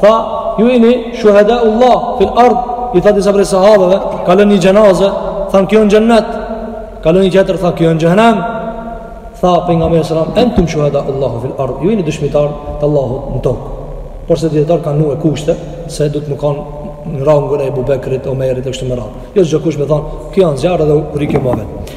tha ju jeni shuhada Allah fil ard i tha disa prej sahabeve kaloi një xhenaze thanë kjo në xhennet kaloi një tjetër thanë kjo në xhehenem tha pejgamberi sallallahu alaihi wasallam entum shuhada Allah fil ard ju jeni dëshmitarë të Allahut në tokë por se dijetarët kanë vnue kushte se duhet me kanë në rangun e Abu Bekrit, Omerit e kështu me radhë. Jo çdokush me thon, kjo a në zjarr edhe rikë më vetë.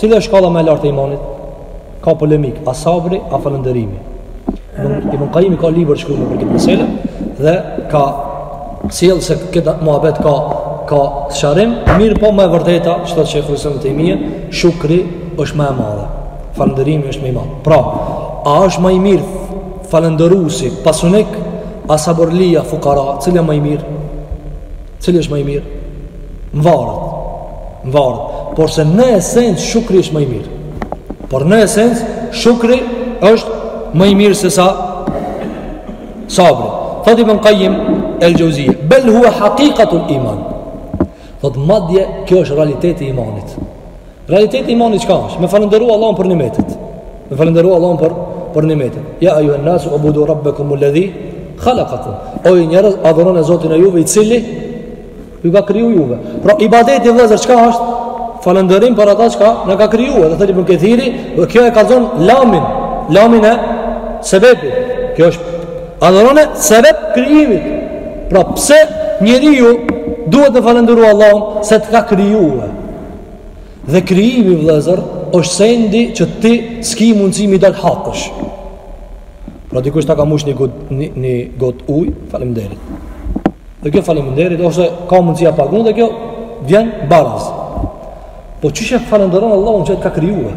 Cila është shkalla më e lartë e imanit? Ka polemikë, a sabri, a falënderimi. Ibn Qayyim ka libër shkruar për këtë mesele dhe ka sjell se këtë muhabet ka ka sharim, mirëpo më e vërteta, çdo që fryzon të imie, shukri është më e madhe. Falënderimi është më i madh. Pra, a është më i mirë falënderuesi pasunik a sabërlia fukara, cili më i mirë? Cili është më i mirë? Mvaret. Mvaret. Por se në esencë shukri është më i mirë. Por në esencë shukri është më i mirë se sa sabri. Thot Ibn Qayyim el Xhevzije. Bel hua hakikatul iman. Thot madje kjo është realiteti i imanit. Realiteti i imanit çka është? Me falënderu Allahun për nimetet. Me falënderu Allahun për për nimetet. Ja ayuha an-nas ubudu rabbakum alladhi khalaqakum. O ju njerëz, adhuroni Zotin e juve i cili ju ka kriju juve. Pra ibadeti vëllazër çka është? Falënderim për ata çka na ka kriju, edhe thëri për këthiri, dhe kjo e kallzon lamin, lamin e sebebi. Kjo është adhuroni sebeb krijimit. Pra pse njeriu duhet të falënderojë Allahun se të ka krijuar? Dhe krijimi vëllazër është sendi që ti s'ki mundësi me i dal hakesh. Pra dikush ta ka mush një gotë një, një gotë ujë, faleminderit. Dhe kjo faleminderit ose ka mundësi ia pagun dhe kjo vjen baraz. Po qysh e falënderon Allahun që të ka krijuar.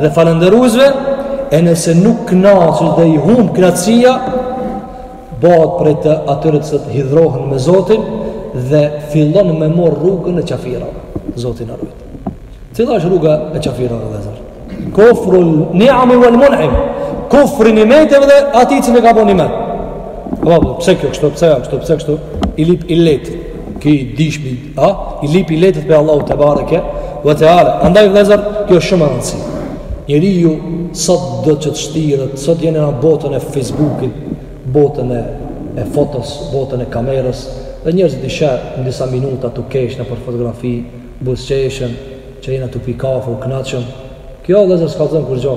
dhe falënderuesve e nëse nuk kënaqet dhe i humb kënaqësia bëhet prej atyre që të hidhrohen me Zotin dhe fillon me mor rrugën e qafirave Zoti na rujt cila është rruga e qafirave vllezër kufru ni'ami wal mun'im kufri i nimeteve dhe atij që na ka bo nimete Pse kjo kështu, pse kjo kështu, pse kështu, i lyp i letë, ki dishmi, Ha, i lip i letit për Allahu tebareke ve teala. Andaj vllezër, kjo shumë me rëndësi. Njeriu sot do që të shtiret, sot jena në botën e Facebookit, botën e, e fotos, botën e kamerës, dhe njerëzit i sheh në disa minuta tu kesh nëpër fotografi, buzëqeshin, qe jena tu pi kafe, u knaqëm. Kjo vllezër s'kallzon kurgjo.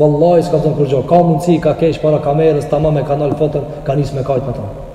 Vallahi s'kallzon kurgjo. Ka mundësi, ka kesh para kamerës, tamam e ka nal foton, ka nis me kajtë në tonë.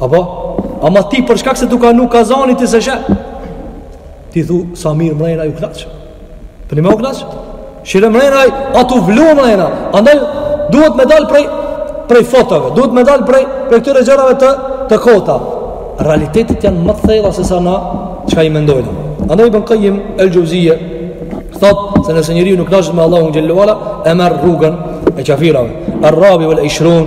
Apo? Ama ti për shkak se tu ka nuk kallzon, ti s'e sheh. Ti thu sa mirë more aj u knaq. Për një me u knaq? Shihe mrena, ai a tu vlu mrena. Andaj duhet me dal prej, prej fotove. Duhet me dal prej, prej këtyre gjërave të, të kota. Realitetet janë më të thella se sa na çka i mendojmë. Andaj Ibn Kajjim el-Xhevzije thot se nëse njeriu nuk knaqet me Allahun xhelle ve ala e merr rrugën e qafirave. Er-rabi vel ishrun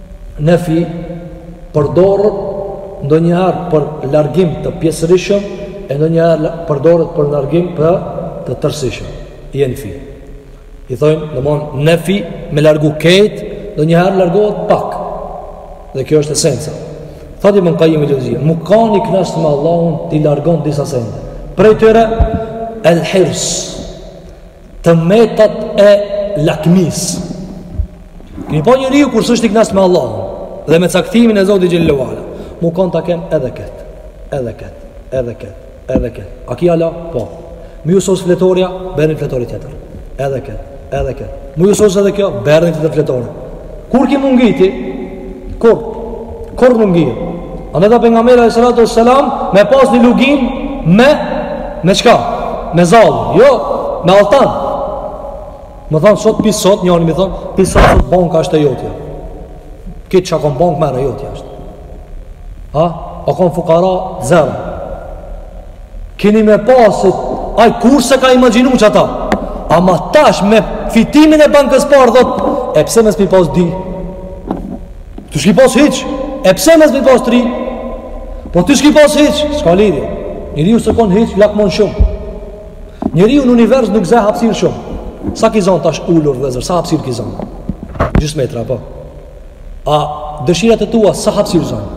Nefi përdoret ndonjëherë për largim të pjesërishëm e ndonjëherë përdoret për largim të të tërësishëm. Jenfi. I thojnë, domethon, nefi me largu kejt, ndonjëherë largohet pak. Dhe kjo është esenca. Thot Ibn Kajjim el-Xhevzije, me kanë i knaqt me Allahun t'i largon disa sende. Prej tyre, el-hirs. të metat e lakmisë. Kini pa njeriu kur s'është i knaqt me Allah dhe me caktimin e Zotit xhelle ve ala, me kon ta kem edhe ketë edhe ketë, edhe ketë, edhe ketë a ki hala? po me ju sos fletorja, bjer një fletore tjetër edhe ketë, edhe ketë me ju sos edhe kjo, bjer një tjetër fletore Kur ki me u ngi ti? Kurr. Kurr nuk ngin. A nuk tha Pejgamberi alejhi salatu ve selam me pas një luginë me me çka? Me zall, jo, me alltan. Me thanë, sot pi sot, njanit me i thanë, pi sot, sot banka është e jotja. Kejt çka ka n'bankë merre e jotja është. Ha? A kon fukara, zemë. Keni me pa se ai kurr s'e ka imagjinu qata. Ama tash me fitimin e bankës parë thot e pse mos me i pas dy? Ti s'ke pas hiç. E pse mos me i pas tri? Po ti s'ke pas hiç, s'ka lidhje. Njeriu s'e kon hiç, lakmon shumë. Njeriu në univers nuk zë hapësirë shumë. Sa ki zon tash ulur vllezër, sa hapësirë ki zon? Gjysë metra, po. A dëshirat e tua sa hapësirë zojn?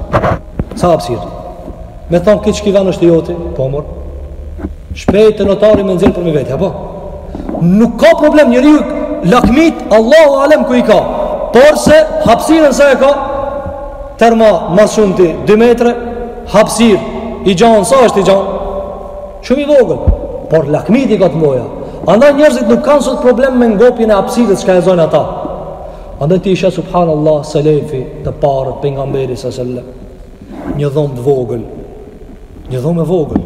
Sa hapësirë? Me thanë kejt qiky ven është e joti? Po, mor. Shpejt te noteri me nxjerrë përmi vetja, po? Nuk ka problem njeriu, lakmitë, Allahu alem ku i ka. Por se hapësirën sa e ka, terma ma s'shumti 2 metre, hapësirë i gjanë, sa është i gjanë? Shumë i vogël, por lakmitë i ka të mdhoja. Andaj njerëzit nuk kanë sot problem me ngopjen e hapësirës çka e zojn ata. Andaj ti sheh subhanallah selefi të parët pejgamberi sa selam. Një dhomë të vogël. Një dhomë e vogël.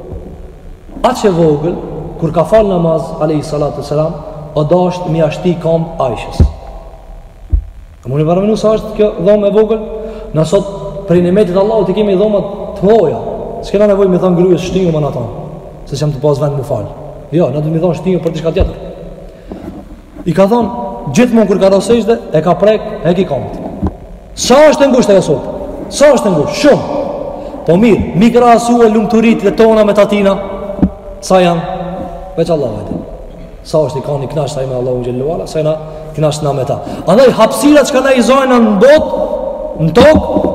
Aq e vogël kur ka fal namaz alayhi salatu selam, o dasht me ia shty komt Aishës. A mun e paramenu sa është kjo dhomë e vogël? Na sot prej nimetit të Allahut i kemi dhoma të mëdha. S'kena nevojë me thon grues shtinju matanë. Se s'jam tu pas vend me fal. Jo, na do të më thon shtinju për diçka tjetër. I ka thonë, gjithmonë kur ka ra n'sexhde, e ka prek, heki komët. Sa është e ngusht ajo sobë? Sa është e ngusht? Shumë. Po mirë, me i krahasu lumturitë e tona me t'atina, sa janë? Veç Allahu e di. Sa është i kan i knaq ai me Allahun xhelle ue ala, sa jena knaq na me ta. Andaj hapsira çka na e zojna në botë, në tokë,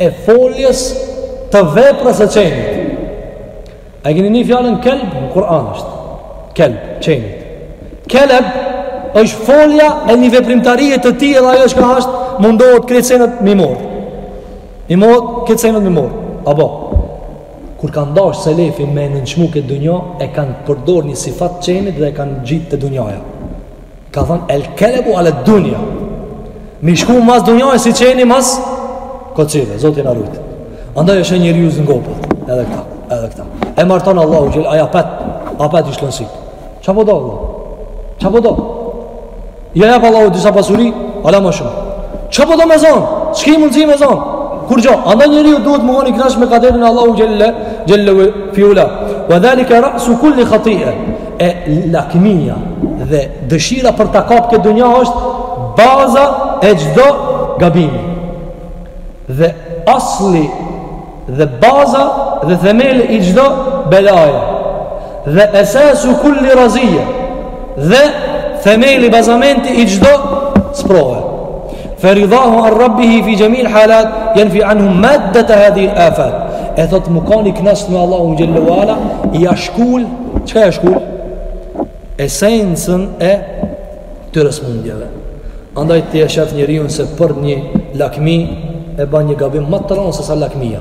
e foljes të veprës së qenit. A e keni ni fjalën kelb në Kur'an është? Kelb, qenit. Keleb është folja e një veprimtarie të tij dhe ajo çka është, mundohet krejt senet me i marr. Me i marr krejt senet me i marr. Apo kur kanë dashur selefi me nënçmu këtë dunja e kanë përdorur një sifat qenit dhe e kanë ngjit te dunjaja. Ka thënë el kelebu ale dunja. Me shku mas dunjasë si qeni mas kocive, Zoti na rujt. Andaj është e njeriu s'ngopet, edhe këta, edhe këta. E marton Allahu xhel, ai apet, apet i shlon sy. Qa po do, Allah? Qa po do? Ia jep Allahu disa pasuri, hala më shumë. Qa po do me zonë? Ski mundësi me zonë kurgjo, andaj njeriu duhet me kon i knaq me kaderin e Allahut xhelle, xhelle fi ula. Ve dhalika resu kulli khatije. e lakmia dhe dëshira për ta kap këtë dynja është baza e çdo gabimi. Dhe asli dhe baza dhe themeli i çdo belaje. Dhe esasu kulli razije dhe themeli bazamenti i çdo sprove. Feridahu an rabbihi fi jamiil halat yanfi anhu maddat hadhihi al afat. E thot me kan i knaq me Allahun xhelle ue ala ia shkul Çka ia shkul? Esencën e këtyre smundjeve. Andaj ti e shef njeriun se për një lakmi e ban një gabim më të ranë se sa lakmija.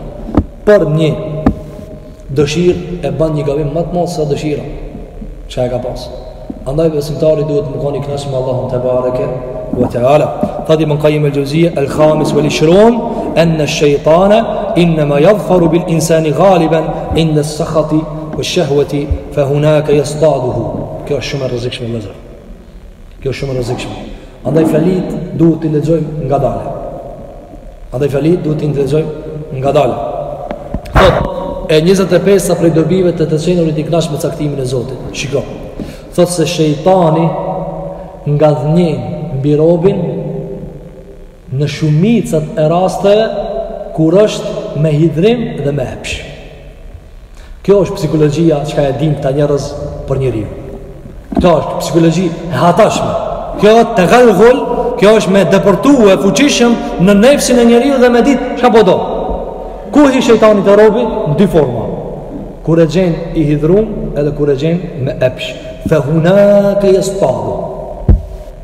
Për një dëshirë e ban një gabim më të ranë se sa dëshira. Çka e ka pasë? Andaj besimtari duhet me kon i knaq me Allahun tebareke wa teala. Tha Ibnu Kajim el Xheuzije, el khamis vel ishrun, enne shejtane, innema jadhfaru bil insani galiben, inde sekhati Wa shahweti fe hunake jestaduhu. Kjo është shumë e rrezikshme vllezër. Kjo është shumë e rrezikshme. Andaj fjalit duhet të lexojmë ngadalë. Andaj fjalit duhet të lexojmë ngadalë. Thot e 25-ta prej dobive të të qenurit i knash me caktimin e Zotit. Shiko. Thot se shejtani ngadhënjen mbi robin Në shumicën e rasteve kur është me hidhrim dhe me epsh. Kjo është psikologjia çka e dinë këta njerëz për njeriun. Kjo është psikologji e hatashme. Kjo është tegalgul, kjo është me depërtu fuqishëm në nefsin e njeriut dhe me ditë çka po do. Ku hi shejtani te robi? Në dy forma. Kur e gjen i hidhrum edhe kur e gjen me epsh. Fe hunake jestadu.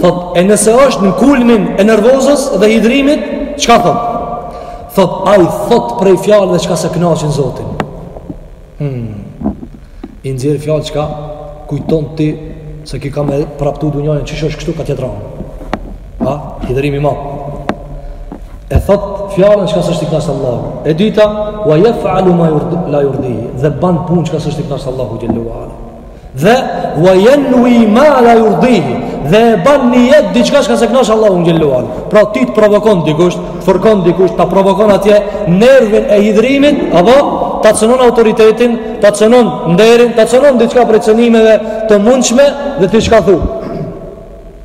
Thot, e nëse është në kulmin e nervozës dhe hidhrimit, çka thot? Thot, ai thot prej fjalve çka s'e knaqin Zotin. Hmm. I nxjerr fjallë çka kujton ti se ki me praptu dunjanë që është kështu kah tjetra. Ha, hidhrimi ma. E thot fjalën çka s'është i knaqë Allahu. E dyta, wa jef'alu ma jurdi, la jurdihi, dhe ban punë çka s'është i knaqë Allahu xhel-le ue ala. Dhe wa yanwi ma la yurdihi. Dhe e ban nijet diçka çka s'e kënaqë Allahun xhel-le ue ala. Pra ti të provokon dikush, të fërkon dikush, ta provokon atje nervin e hidhrimit, apo ta cënon autoritetin, ta cënon nderin, ta cënon diçka prej cënimeve të mundshme dhe ti çka thu.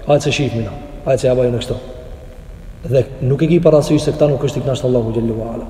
Aj se shihmi na. Aj se ja baj kështu. Dhe nuk e ke parasysh se këta nuk është i kënaqë Allahu xhel-le ue ala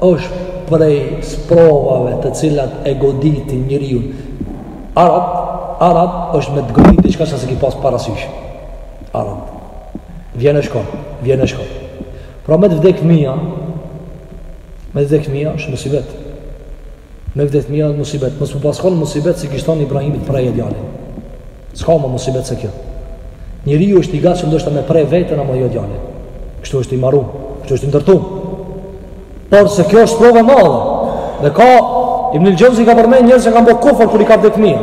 Është prej sprovave të cilat e goditin njeriun. Arab, arab është me të godit diçka ça s'e ki pas parasysh. Arab. Vjen e shkon, vjen e shkon. Pra me të vdek fmija, me të vdek fmija është musibet. Me t'vdekë fmija musibet, mos po paska musibet si ki i thon Ibrahimit preje djalin. S'ka ma musibet se kjo. Njeriu është i gatshëm ndoshta me pre veten ama jo djalin. Kështu është i marum, kështu është i ndërtum. Por se kjo është provë e madhe. Dhe ka, Ibnul Xheuzi i ka përmend njerëz që kan bo kufër kur i ka vdekë fmija.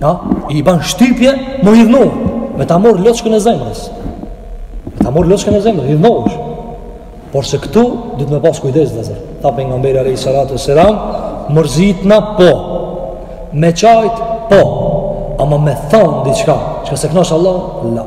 Ja, i ban shtypje, m'u hidhnu, me ta marr loçkën e zemrës. Me ta marr loçkën e zemrës, hidhnu është. Por se këtu, duhet me pas kujdes vllezër. Tha Pejgamberi alejhi salatu ue selam, mërzitna, po, me kajt po, ama me thanë diçka, çka s'e knaq Allahun, la.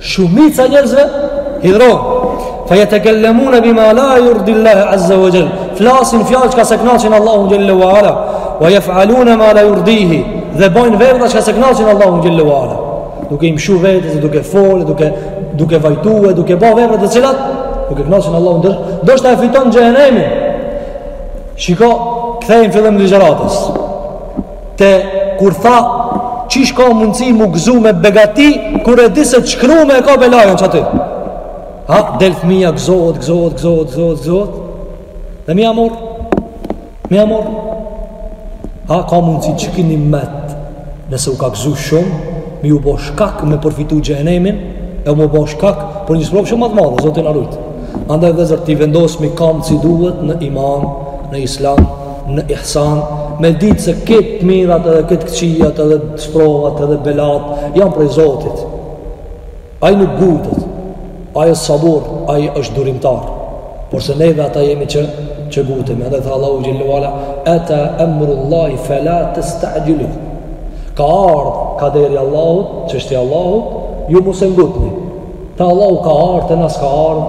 Shumica e njerëzve hidhrohn. Fa yatakallamuna bima la yurdi Allah azza wa jall. Flasin fjalë çka s'e knaqin Allahun xhel-le ve ala, wa yaf'aluna ma la yurdihi. Dhe bajnë vepra çka s'e knaqin Allahun xhel-le ve ala. Duke i mshu vetes, duke folë, duke duke vajtue, duke ba vepra të cilat duke kënaqur Allahu ndër, do të e fiton xhehenemin. Shiko, kthejmë fillim ligjëratës. Te kur tha qysh ka mundësi mu gëzu me begati kur e di se t'shkrume e ka belajën qaty, a, del fëmija gëzohet gëzohet gëzohet gëzohet gëzohet dhe mi amor mi amor, a ka mundësi që ky nimet nëse u ka gëzu shumë m'iu bo shkak me përfitu xhehenemin e u m'u bo shkak për një sprovë shumë madhe, madhe, Zoti na rujt andaj vllezër, t'i vendosmi kamt si duhet në iman në islam në ihsan, me ditë se këto t'mirat edhe këto t'këqijat edhe sprovat edhe belat, janë prej Zotit. Ai nuk ngutet, ai është sabur, ai është durimtar. Por se neve ata jemi që, që ngutemi. Edhe tha Allahu xhel-le ve ala, ata emrullahi fela testa'xhiluh. Ka ardhë, kaderi i Allahut, çështja i Allahut, ju mos e ngutni. Tha Allahu ka ardhë, d.m.th. ka ardhë,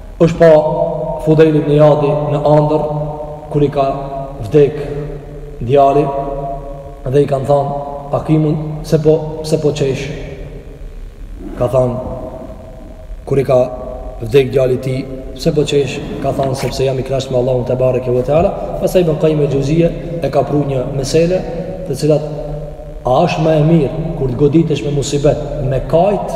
Ësht pa Fudejl ibn Iyadi në andër kur i ka vdek djali dhe i kanë thanë akimun pse po pse po qesh. Ka thanë kur i ka vdek djali i tij pse po qesh, ka thanë sepse jam i knaqt me Allahun tebareke ve teala, pastaj ibn Qayyim el-Xheuzije e ka pru një meselë të cilat a është ma e mirë kur të goditesh me musibet me kajt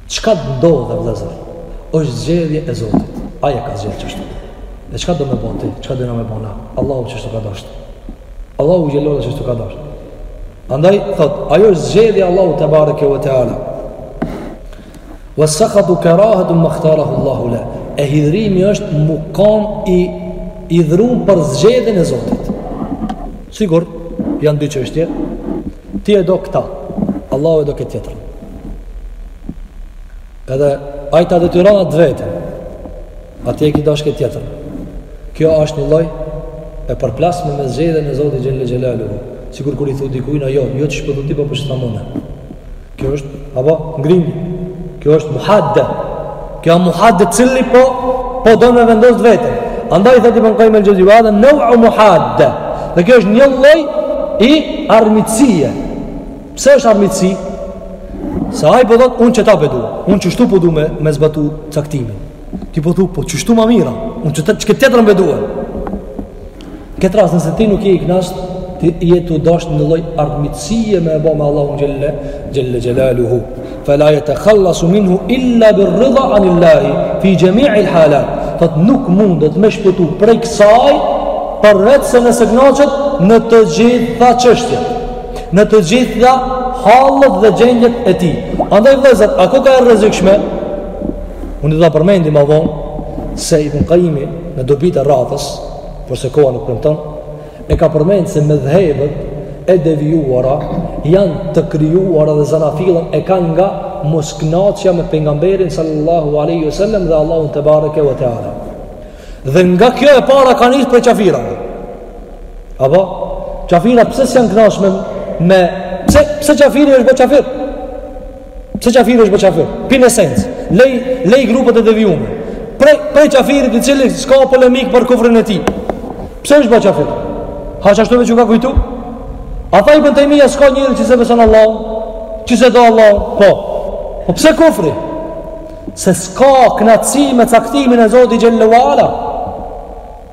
Çka të ndodhë vëllazër? Është zgjedhje e Zotit. Ai e ka zgjedhë qështu. Dhe çka do me bo ti? Çka do na me bo na? Allahu qështu ka dasht. Allahu xhel-le ve ala qështu ka dasht. Andaj thot, ajo është zgjedhja e Allahut tebareke ve teala. Wa sakhatu karahatu makhtarahu Allahu la. E hidhrimi është me kan i idhnum për zgjedhjen e Zotit. Sigur janë dy çështje. Ti e do këta, Allahu e do këtë tjetër. Edhe Ai ta detyron atë veten, a ti e ki dasht këtë tjetër. Kjo është një lloj e përplasme me zgjedhjen e Zotit xhel-le xhelaluhu. Sikur kur i thu dikujna, jo, jo që shpëtë ti po për shëtë Kjo është, apo, hidhrim. Kjo është muhadde. Kjo është muhadde cili po, po do me vendosë vet. Andaj thotë ibn Kajjim el-Xheuzi ve hadha neu'u muhadde. Dhe kjo është një lloj i armiqsisë. Pse është armiqsi? Se ai po thotë, unë qëta po du, unë qështu po du me, me zbatu caktimin. Ti po thu, po qështu ma mirë, unë qëta, qët tjetrën po e due. Këtë rast nëse ti nuk je i kënaqtë, ti je tu dashtë një lloj armiqësie me bë me Allahun xhelle xhelle xhelaluhu. Fala yatakhallasu minhu illa birridha anillahi fi jami' alhalat. Thotë nuk mundet me shpëtu prej kësaj përveç se nëse kënaqet në të gjitha çështjet, në të gjitha hallet dhe gjendjet e tij. Andaj vëllezër, a koka e rrezikshme? Unë do ta përmendi më vonë se Ibn Qayimi në dobitë e ridasë por se koha nuk premton, e ka përmend se medhhebet e devijuara janë të krijuara dhe zanafillën e kanë nga mosknaçja me pejgamberin sallallahu alaihi wasallam dhe Allahun te bareke ve teala. Dhe nga kjo e para ka nis prej qafirave. Apo qafirat pse s'janë knaq me me pse pse qafiri është bo qafir? Pse qafiri është bo qafir? Pi n'esencë. Lej, lej grupet e devijume. Prej, prej qafirit i cili s'ka polemikë për kufrin e tij. Pse është bo qafir? A qashtu veç u ka kujtu? A, tha Ibn Tejmija, s'ka njeri që s'e beson Allahun? Që s'e do Allahun? Po. Po pse kufri? Se s'u ka knaq me caktimin e Zotit xhelle ve ala.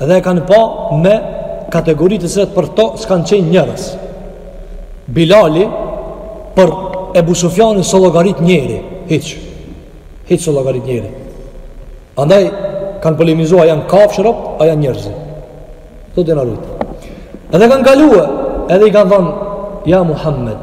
dhe e kanë pa me kategori të cilat për to s'kanë qenë njerëz. Bilali për Ebu Sufjanin s'o llogarit njeri, hiç, hiç s'o llogarit njeri. Andaj kanë polemizu a janë kafshë robt, a janë njerëz. Zoti na rujt. Edhe kanë kalue, edhe i kanë thonë, ja Muhammed,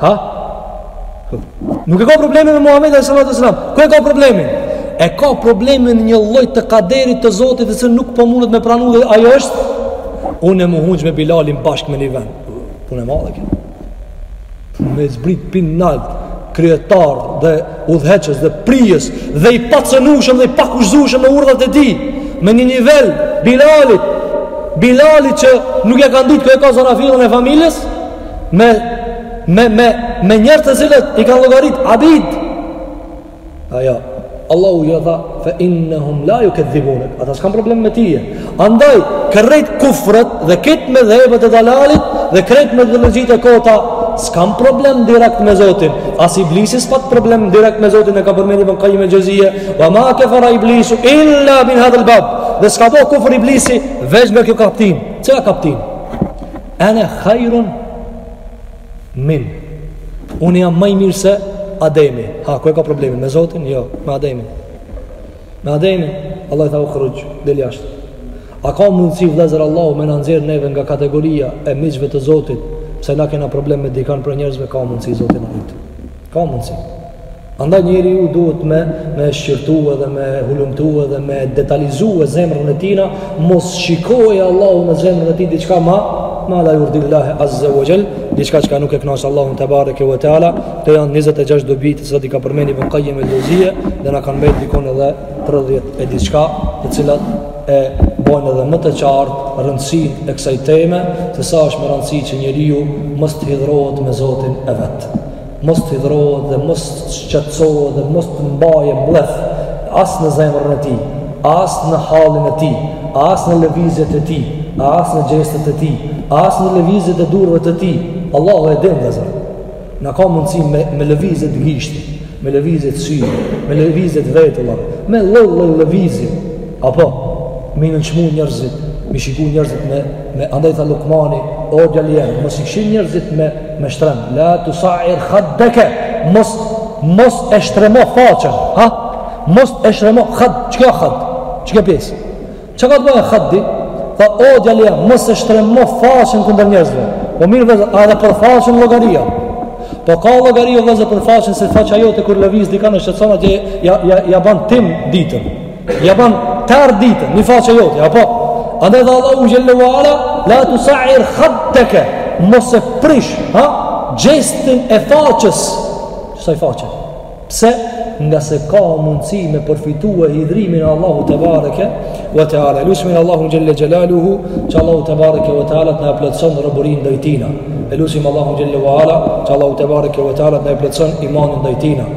Ha? Nuk e ka problemin me Muhammedin alejhi salatu ve selam. Ku e ka problemin? E ka problemin në një lloj të kaderit të Zotit dhe që nuk po mundet me pranu dhe ajo është unë me u ungj me Bilalin bashkë me një vend. Punë e madhe kjo. Me zbrit pi nalt kryetar dhe udhëheqës dhe prijës dhe i pacënushëm dhe i pakushtëzushëm në urdhrat e tij me një nivel Bilalit Bilalit që nuk ia kanë ditë ku e ka zanafillën e familjes me me me me njerëz të cilët i kanë llogarit abid. Ajo, jo. Allahu ia tha fa innahum la yukadhibunak. Ata s'kan problem me ty. Andaj krejt kufret dhe gjithë medhhebet e dalalit dhe krejt metodologjitë e kota s'kan problem direkt me Zotin. As iblisi s'pat problem direkt me Zotin e ka përmendur Ibn Qayyim al-Jawziyya, "Wa ma kafara iblisu illa min hadha al-bab." Dhe s'ka bë kufër iblisi veç me këtë kaptinë. Çka kaptinë? Ana khairun min. Unë jam më i mirë se Ademi. Ha, ku e ka problemin me Zotin? Jo, me Ademin. Me Ademin, Allah i tha ukhruj, del jashtë. A ka mundësi vëllezër Allahu me na nxjerr neve nga kategoria e miqve të Zotit, pse na kena problem me dikan prej njerëzve ka mundësi Zoti na rujt. Ka mundësi. Andaj njeriu duhet me, me shqyrtu edhe me hulumtu edhe me detalizu e zemrën e tina, mos shikoj Allahu në zemrën e tij diçka ma, ma la jurdi Allahe azze ue xhel, diçka çka nuk e knaq Allahun tebareke ue teala, kto janë 26 dobi të cilat i ka përmend Ibn Kajim el Xhevzije, dhe na kanë mbet dikun edhe 30 e diçka, të cilat e bojnë edhe më të qartë rëndësinë e kësaj teme, se sa është me rëndësi që njeriu mos të hidhrohet me Zotin e vet. Mos të hidhrohet dhe mos të shqetësohet dhe mos të mbajë mllef as në zemrën e tij, as në hallin e tij, as në lëvizjet e tij, as në gjestet e tij, as në lëvizjet e durve të tij. Allahu e din dhe Në ka mundësi me, me lëvizjet gishtë, me lëvizjet sy, me lëvizjet vetullat, me lëllë lëvizjet, apo, me nënçmu njerzit, me shiku njerzit me, me andaj tha Lukmani, o djali jem, mos i kqyr njerëzit me me shtrem la tu sa'ir khaddaka mos mos e shtremo faqen ha mos e shtremo khad çka khad çka pjesë çka do të khaddi tha o djali mos e shtremo faqen kundër njerëzve po mirë vllezër a edhe për faqen llogari a po ka llogari vllezër për faqen se faqa jote kur lëviz dikan e shqetëson atje ja ja ja ban tym ditën Ja ban terr ditën, një faqe e jote, apo? Andaj tha Allahu xhelle ue ala, la tusair khaddaka, mos e prish, ha? Gjestin e faqes. Sa i faqe? Pse? Ngase ka mundësi me përfitu hidhrimin e Allahut tebareke ue teala. E lusim Allahun xhelle xhelaluhu që Allahu tebareke ue teala të na e plotëson robërinë ndaj tina. E lusim Allahun xhelle ue ala që Allahu tebareke ue teala të na e plotëson imanin ndaj tina